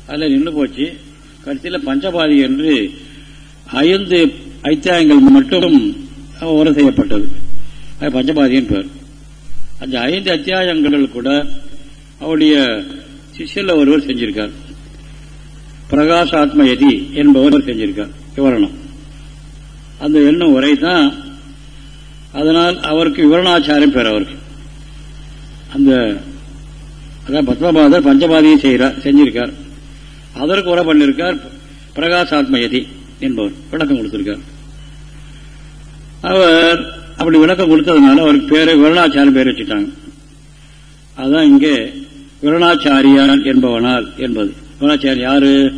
அதில் நின்று போச்சு. கடைசியில் பஞ்சபாதி என்று ஐந்து ஐத்தியாயங்கள் மட்டும் உரை செய்யப்பட்டது. அது பஞ்சபாதியின் பேர். அந்த ஐந்து அத்தியாயங்கள் கூட அவருடைய சிஷியில் ஒருவர் செஞ்சிருக்கார். பிரகாஷ் ஆத்ம எதி என்பவர் செஞ்சிருக்கார். விவரணம். அந்த எண்ணம் உரை தான். அதனால் அவருக்கு விவரணாச்சாரம் பேர் அவருக்கு. அந்த அதான் பத்மபாதர் பஞ்சபாதியை செய்கிறார் செஞ்சிருக்கார். அதற்கு உரை ஆத்ம எதி என்பவர் விளக்கம் கொடுத்திருக்கார். அவர் அப்படி விளக்கம் கொடுத்ததுனால அவருக்கு பேரை விரணாச்சாரம் பேர் வச்சுட்டாங்க. அதுதான் இங்கே விரணாச்சாரியான் என்பவனால் என்பது. விவரணாச்சாரி யாரு?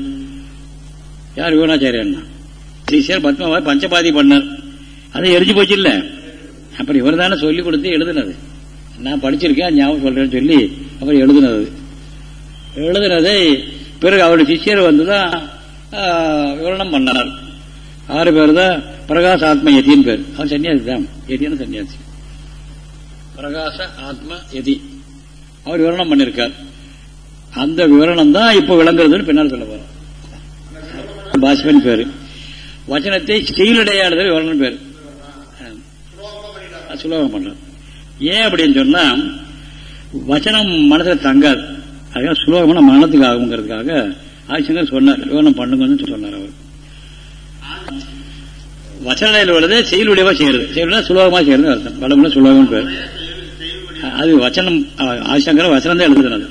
யார் விவரணாச்சாரியன் ஸ்ரீசர் பத்மாவா பஞ்சபாதி பண்ணார். அதை எரிஞ்சு போச்சு இல்ல அப்புறம் இவர் தானே சொல்லி கொடுத்து எழுதுனது. நான் படிச்சிருக்கேன் ஞாபகம் சொல்றேன்னு சொல்லி அப்புறம் எழுதுனது. எழுதுனதை பிறகு அவருடைய சிஷியர் வந்துதான் விவரணம் பண்ணார். ஆறு பேர் தான் பிரகாச ஆத்ம எதின்னு பேர். அவன் சன்னியாசி தான். யதியான சன்னியாசி. பிரகாச ஆத்ம எதி அவர் விவரணம் பண்ணிருக்கார். அந்த விவரணம் தான் இப்ப விளங்குறதுன்னு பின்னால் சொல்ல போறோம். பாஷ்பன் பேரு. வச்சனத்தை செயலடையாடுதல் விவரணம் பேர். சுலோகம் பண்ணார். ஏன் அப்படின்னு சொன்னா வச்சனம் மனசுல தங்காது. அதனால சுலோகமான மரணத்துக்கு ஆகுங்கிறதுக்காக ஆதிசங்கர் சொன்னார். விவரணம் பண்ணுங்கன்னு சொன்னார் அவர். வச்சனையில் உள்ளது செயலுடையவா செய்யறது செயலுடைய சுலோகமா செய்யறது அர்த்தம். வளமுள்ள சுலோகம் பேர். அது வச்சனம் ஆதிசங்கர வசனம் தான் எழுதுனது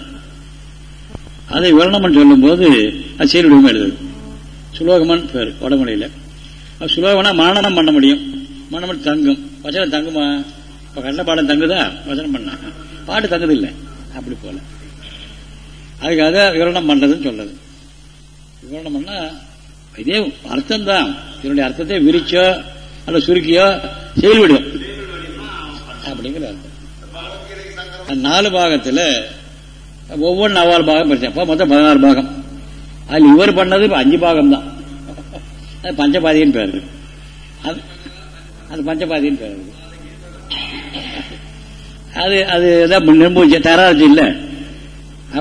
அதை. விவரணம் சொல்லும் போது அது செயலுடையமா எழுதுது. சுலோகமன் பேர் வடமொழியில். அது சுலோகம்னா மரணம் பண்ண முடியும். மரணம் தங்கும். வசனம் தங்குமா? இப்போ கண்ட பாடம் தங்குதா? வசனம் பண்ண. பாட்டு தங்குது இல்லை. அப்படி போல. அதுக்காக விவரணம் பண்றதுன்னு சொல்றது. விவரணம்னா இதே அர்த்தம் தான் இதனுடைய அர்த்தத்தை விரிச்சோ அல்ல சுருக்கியோ செயல்விடும் அப்படிங்கிற அர்த்தம். அந்த நாலு பாகத்தில் ஒவ்வொரு நாலு பாகம் படித்தேன் மொத்தம் பதினாறு பாகம். அதில் இவர் பண்ணது இப்போ அஞ்சு பாகம் தான் அது பஞ்சபாதின்னு பேர். அது அது பஞ்சபாதின்னு பேர். அது அது தான் நிரம்பிச்சு தராச்சு இல்லை.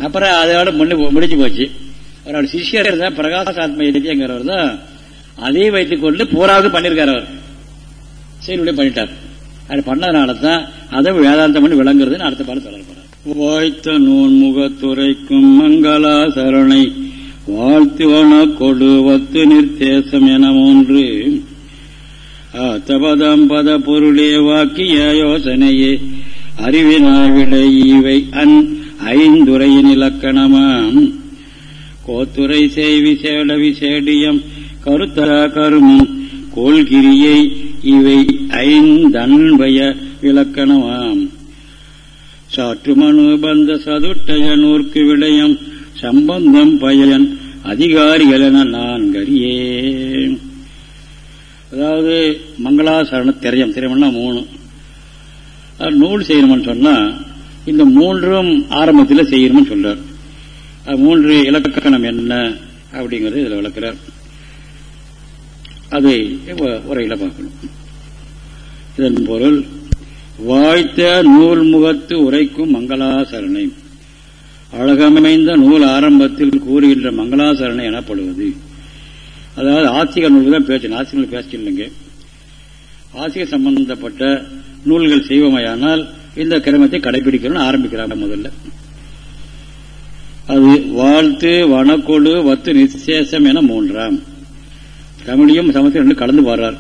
அப்புறம் அதோட முன்னு முடிச்சு போச்சு. அவரோட சிஷியர் தான் பிரகாசாத்ம இலக்கியங்கிறவர் தான். அதையும் வைத்துக் கொண்டு பூராவது பண்ணியிருக்கார் அவர். செயலுடைய பண்ணிட்டார். அது பண்ணதுனால தான் அதை வேதாந்தம் பண்ணி விளங்குறதுன்னு அடுத்த பாடம் தொடர்பார் வாய்த்த நூன்முகத்துறைக்கும் மங்களா சரணை வாழ்த்துவன கொடுவத்து நிர்தேசம் என ஒன்று ஆத்தபதம் பத பொருளே வாக்கிய யோசனையே. அறிவினாவிடை இவை அன் ஐந்துரையின் இலக்கணமாம். கோத்துரை செய் விசேட விசேடியம் கருத்தர கரும் கோல்கிரியை இவை ஐந்தன்பய விளக்கணமாம். சாற்று மனு பந்த சதுட்டய நூற்கு விடயம் சம்பந்தம் பயன் அதிகாரிகள் என நான் கரியேன். அதாவது மங்களாசரண திரையம் திரையம்னா மூணு. நூல் செய்யணும்னு சொன்னா இந்த மூன்றும் ஆரம்பத்தில் செய்யணும்னு சொல்றார். மூன்று இலக்கணம் என்ன அப்படிங்கறது இதுல விளக்கிறார். அதை உரையில பார்க்கணும். இதன் பொருள் வாய்த்த நூல் முகத்து உரைக்கும் மங்களாசரணை. அழகமைந்த நூல் ஆரம்பத்தில் கூறுகின்ற மங்களாசரணை எனப்படுவது. அதாவது ஆசிக நூல்கள் தான் பேச்சு ஆசிரியர்கள் பேச்சு இல்லைங்க. ஆசிக சம்பந்தப்பட்ட நூல்கள் செய்வோமையானால் இந்த கிரமத்தை கடைபிடிக்கணும்னு ஆரம்பிக்கிறாங்க முதல்ல. அது வாழ்த்து வனக்கொடு வத்து நிசேஷம் என மூன்றாம். தமிழையும் சமஸ்கிருதம் ரெண்டு கலந்து பாடுறார்.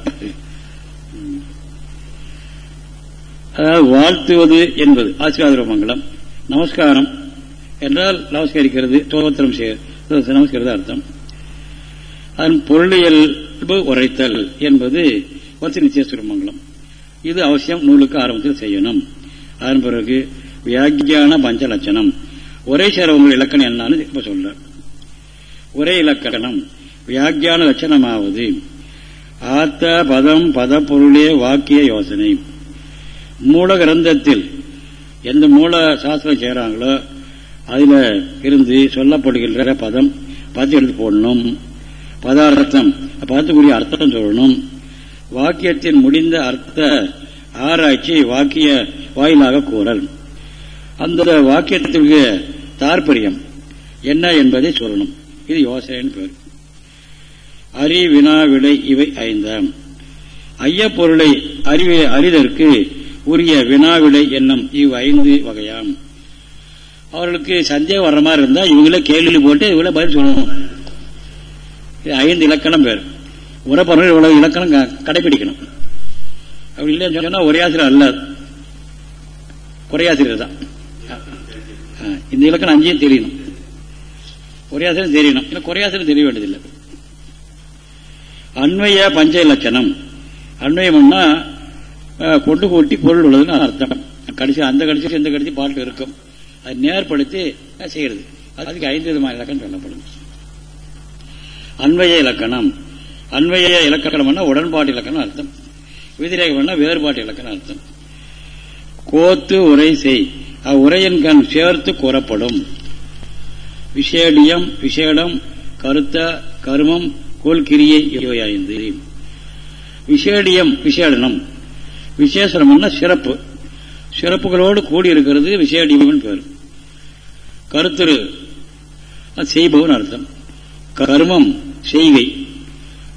அதாவது வாழ்த்துவது என்பது ஆசீர்வாத மங்கலம் நமஸ்காரம் என்றால் நமஸ்கரிக்கிறது தோத்திரம் நமஸ்கிறது அர்த்தம். அதன் பொருளியல் உரைத்தல் என்பது வத்து நிச்சயசுர மங்கலம் இது அவசியம் நூலுக்கு ஆரம்பத்தில் செய்யணும். அதன் பிறகு வியாக்கியான பஞ்சலட்சணம் ஒரே சேரவங்கள் இலக்கணம் என்னன்னு இப்ப சொல்ற ஒரே இலக்கணம். வியாக்கியான லட்சணமாவது ஆத்த பதம் பத பொருளே வாக்கிய யோசனை. மூல கிரந்தத்தில் எந்த மூல சாஸ்திரம் செய்கிறாங்களோ அதில் இருந்து சொல்லப்படுகின்ற பதம் பார்த்து எடுத்து போடணும். பதார்த்தம் பார்த்துக்குரிய அர்த்தம் சொல்லணும். வாக்கியத்தின் முடிந்த அர்த்த ஆராய்ச்சி வாக்கிய வாயிலாக கூறல். அந்த வாக்கியத்திற்கு தாற்பயம். என்ன என்பதை சொல்லணும். இது யோசனைன்னு பேர். அறி வினா விடை இவை ஐந்தாம். ஐயப்பொருளை அறிவை அறிதற்கு உரிய வினாவிடை என்னும் இவ் ஐந்து வகையாம். அவர்களுக்கு சந்தேகம் வர்ற மாதிரி இருந்தா இவங்களே கேள்வி போட்டு இவங்கள பதில் சொல்லணும். இது ஐந்து இலக்கணம் பேர். உரப்பொருள் இவ்வளவு இலக்கணம் கடைபிடிக்கணும். அப்படி இல்லைன்னு சொன்னா ஒரே ஆசிரியர் அல்ல. குறையாசிரியர் தான். இந்த இலக்கணம் அஞ்சையும் தெரியணும். ஒரே ஆசிரியர் தெரியணும். இல்லை குறையாசிரியர் தெரிய வேண்டியதில்லை. அண்மைய பஞ்ச இலக்கணம். அண்மையம்னா கொண்டு கூட்டி பொருள் உள்ளதுன்னு அர்த்தம். கடைசி அந்த கடைசி இந்த கடைசி பாட்டு இருக்கும். அது நேர்படுத்தி செய்யறது. அதுக்கு ஐந்து விதமான இலக்கணம் சொல்லப்படும். அன்வய இலக்கணம். அன்வய இலக்கணம்னா உடன்பாட்டு இலக்கணம் அர்த்தம். விதிரேகம்னா வேறுபாட்டு இலக்கணம் அர்த்தம். கோத்து உரை செய். அவ்வுரையின் கண் சேர்த்து கூறப்படும். விசேடியம் விசேடம் கருத்த கருமம் கோல்கிரியை இவை விசேடியம் விசேடனம். விசேஷனம்னா சிறப்பு. சிறப்புகளோடு கூடியிருக்கிறது விசேடியம் பேர். கருத்துரு செய்பவன் அர்த்தம். கர்மம் செய்கை.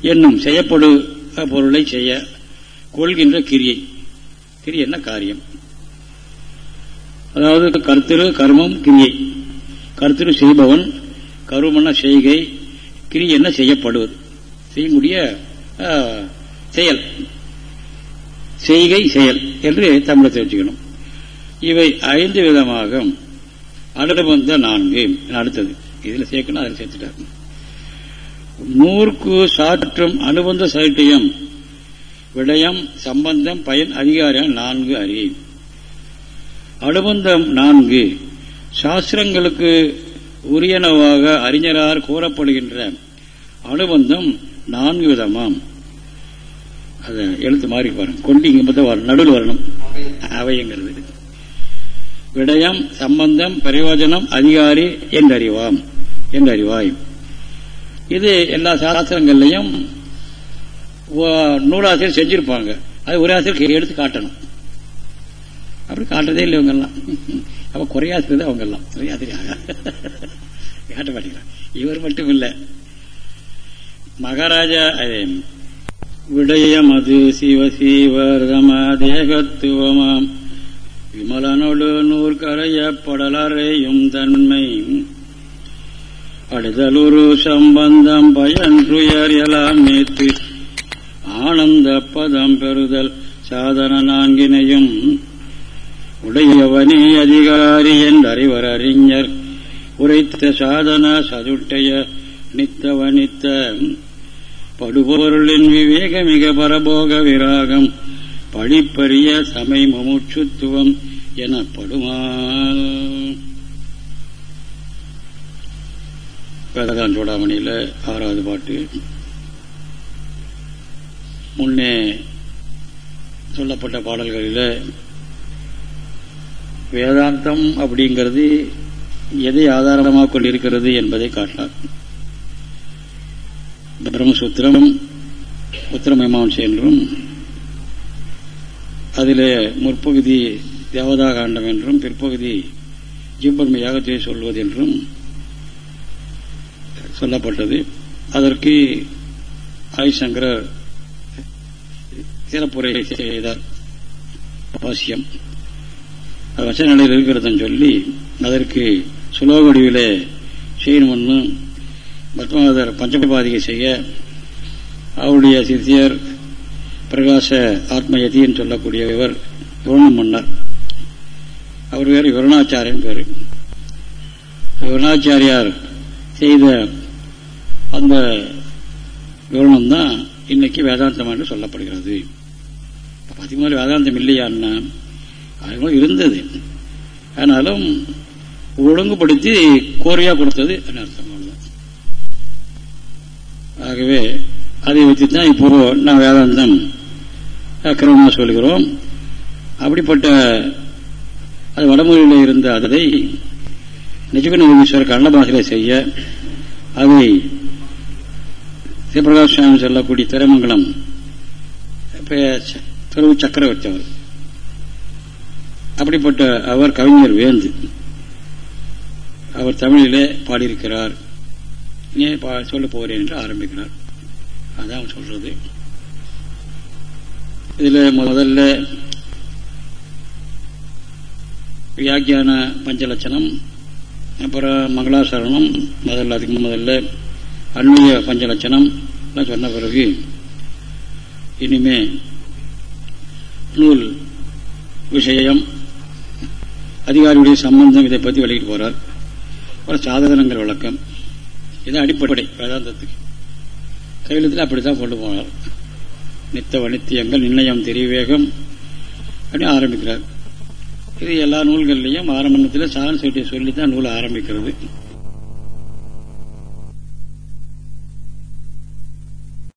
என்னும் செய்யப்படு பொருளை செய்ய கொள்கின்ற கிரியை. கிரி என்ன காரியம்? அதாவது கர்த்திரு கர்மம் கிரியை. கருத்திரு செய்பவன் கருமன செய்கை கிரி என்ன செய்யப்படுவது. செய்யக்கூடிய செயல். செய்கை செயல் என்று தமிழை தெரிஞ்சுக்கணும். இவை ஐந்து விதமாக அனுபந்த நான்கு அடுத்தது. இதில் சேர்க்கணும் அதில் சேர்த்துட்டார். நூறுக்கு சாற்றும் அனுபந்த சாட்டியம் விடயம் சம்பந்தம் பயன் அதிகாரம் நான்கு அறியும் அனுபந்தம் நான்கு. சாஸ்திரங்களுக்கு உரியனவாக அறிஞரால் கூறப்படுகின்ற அனுபந்தம் நான்கு விதமாம். அதை எழுத்து மாறி பாருங்க. கொண்டு இங்க பார்த்தா நடுவில் வரணும். அவைங்கிறது விடயம் சம்பந்தம் பிரயோஜனம் அதிகாரி என்றறிவாம். என்றறிவாய். இது எல்லா சாஸ்திரங்கள்லையும் நூலாசிரியர் செஞ்சிருப்பாங்க. அது ஒரு ஆசிரியர் எடுத்து காட்டணும். அப்படி காட்டுறதே இல்லை இவங்கெல்லாம். அப்ப குறையாசிரியர் அவங்க எல்லாம் குறையாசிரியர் காட்ட மாட்டேங்கிறான். இவர் மட்டும் இல்லை மகாராஜா விடயம் அது சிவ சீவர்தம தேகத்துவமாம் விமலனோடு நூற்கரைய படலறையும் தன்மை அடுதலுரு சம்பந்தம் பயன்றுயர் எல்லாம் நேற்று. ஆனந்த பதம் பெறுதல் சாதன நான்கினையும் உடையவனே அதிகாரி என்றறிவர் அறிஞர். உரைத்த சாதன சதுட்டைய நித்தவனித்த. படுபொருளின் விவேக மிக பரபோக விராகம். படிப்பரிய சமை மமுட்சுத்துவம் எனப்படுமால். வேதகான் சூடாமணியில் ஆறாவது பாட்டு. முன்னே சொல்லப்பட்ட பாடல்களில் வேதாந்தம் அப்படிங்கிறது எதை ஆதாரமாக கொண்டிருக்கிறது என்பதை காட்டினார் பிரம்மசூத்திரம் உத்தரமீமாம்சை என்றும் அதில் முற்பகுதி தேவதா காண்டம் என்றும் பிற்பகுதி ஜீவன்மை யாகத்தை சொல்வது என்றும் சொல்லப்பட்டது. அதற்கு ஆயுசங்கரர் சிறப்புரை செய்தார். அவசியம். அது நிலையில் இருக்கிறதுன்னு சொல்லி அதற்கு சுலோக வடிவில் செய்யணும்னு பத்மநாதர் பஞ்சபாதிகை செய்ய அவருடைய சித்தியர் பிரகாச ஆத்மயதின்னு சொல்லக்கூடிய இவர் விவரணம் பண்ணார் அவர் பேர் விவரணாச்சாரியன் பேர். விவரணாச்சாரியார் செய்த அந்த விவரணம் தான் இன்னைக்கு வேதாந்தம் என்று சொல்லப்படுகிறது. அதுக்கு வேதாந்தம் இல்லையான்னா அது இருந்தது. ஆனாலும் ஒழுங்குபடுத்தி கோரியா கொடுத்தது அர்த்தம் ஆகவே அதை வச்சு தான் இப்போ நான் வேதாந்தம் கிரமமாக சொல்கிறோம். அப்படிப்பட்ட அது வடமொழியில் இருந்த அதை நிஜகுணீஸ்வரர் கன்னட செய்ய அதை சிவபிரகாஷ் சுவாமி சொல்லக்கூடிய திரைமங்கலம் துறவு சக்கரவர்த்தி அவர் அப்படிப்பட்ட அவர் கவிஞர் வேந்து. அவர் தமிழிலே பாடியிருக்கிறார். நீ சொல்ல போகிறேன் என்று ஆரம்பிக்கிறார். அதான் சொல்றது. இதில் முதல்ல வியாக்கியான பஞ்சலட்சணம் அப்புறம் மங்களாசரணம் முதல்ல அதுக்கு முதல்ல அன்மீக பஞ்சலட்சணம் எல்லாம் சொன்ன பிறகு இனிமே நூல் விஷயம் அதிகாரியுடைய சம்பந்தம் இதை பற்றி வெளியிட்டு போறார். அப்புறம் சாதகங்கள் விளக்கம். இது அடிப்படை வேதாந்தத்துக்கு கையெழுத்தில் அப்படித்தான் கொண்டு போனார். நித்த வனித்தியங்கள் நிர்ணயம் தெரிவேகம் அப்படின்னு ஆரம்பிக்கிறார். இது எல்லா நூல்கள்லையும் ஆரம்பத்தில் சாதன சொல்லி தான் நூல் ஆரம்பிக்கிறது.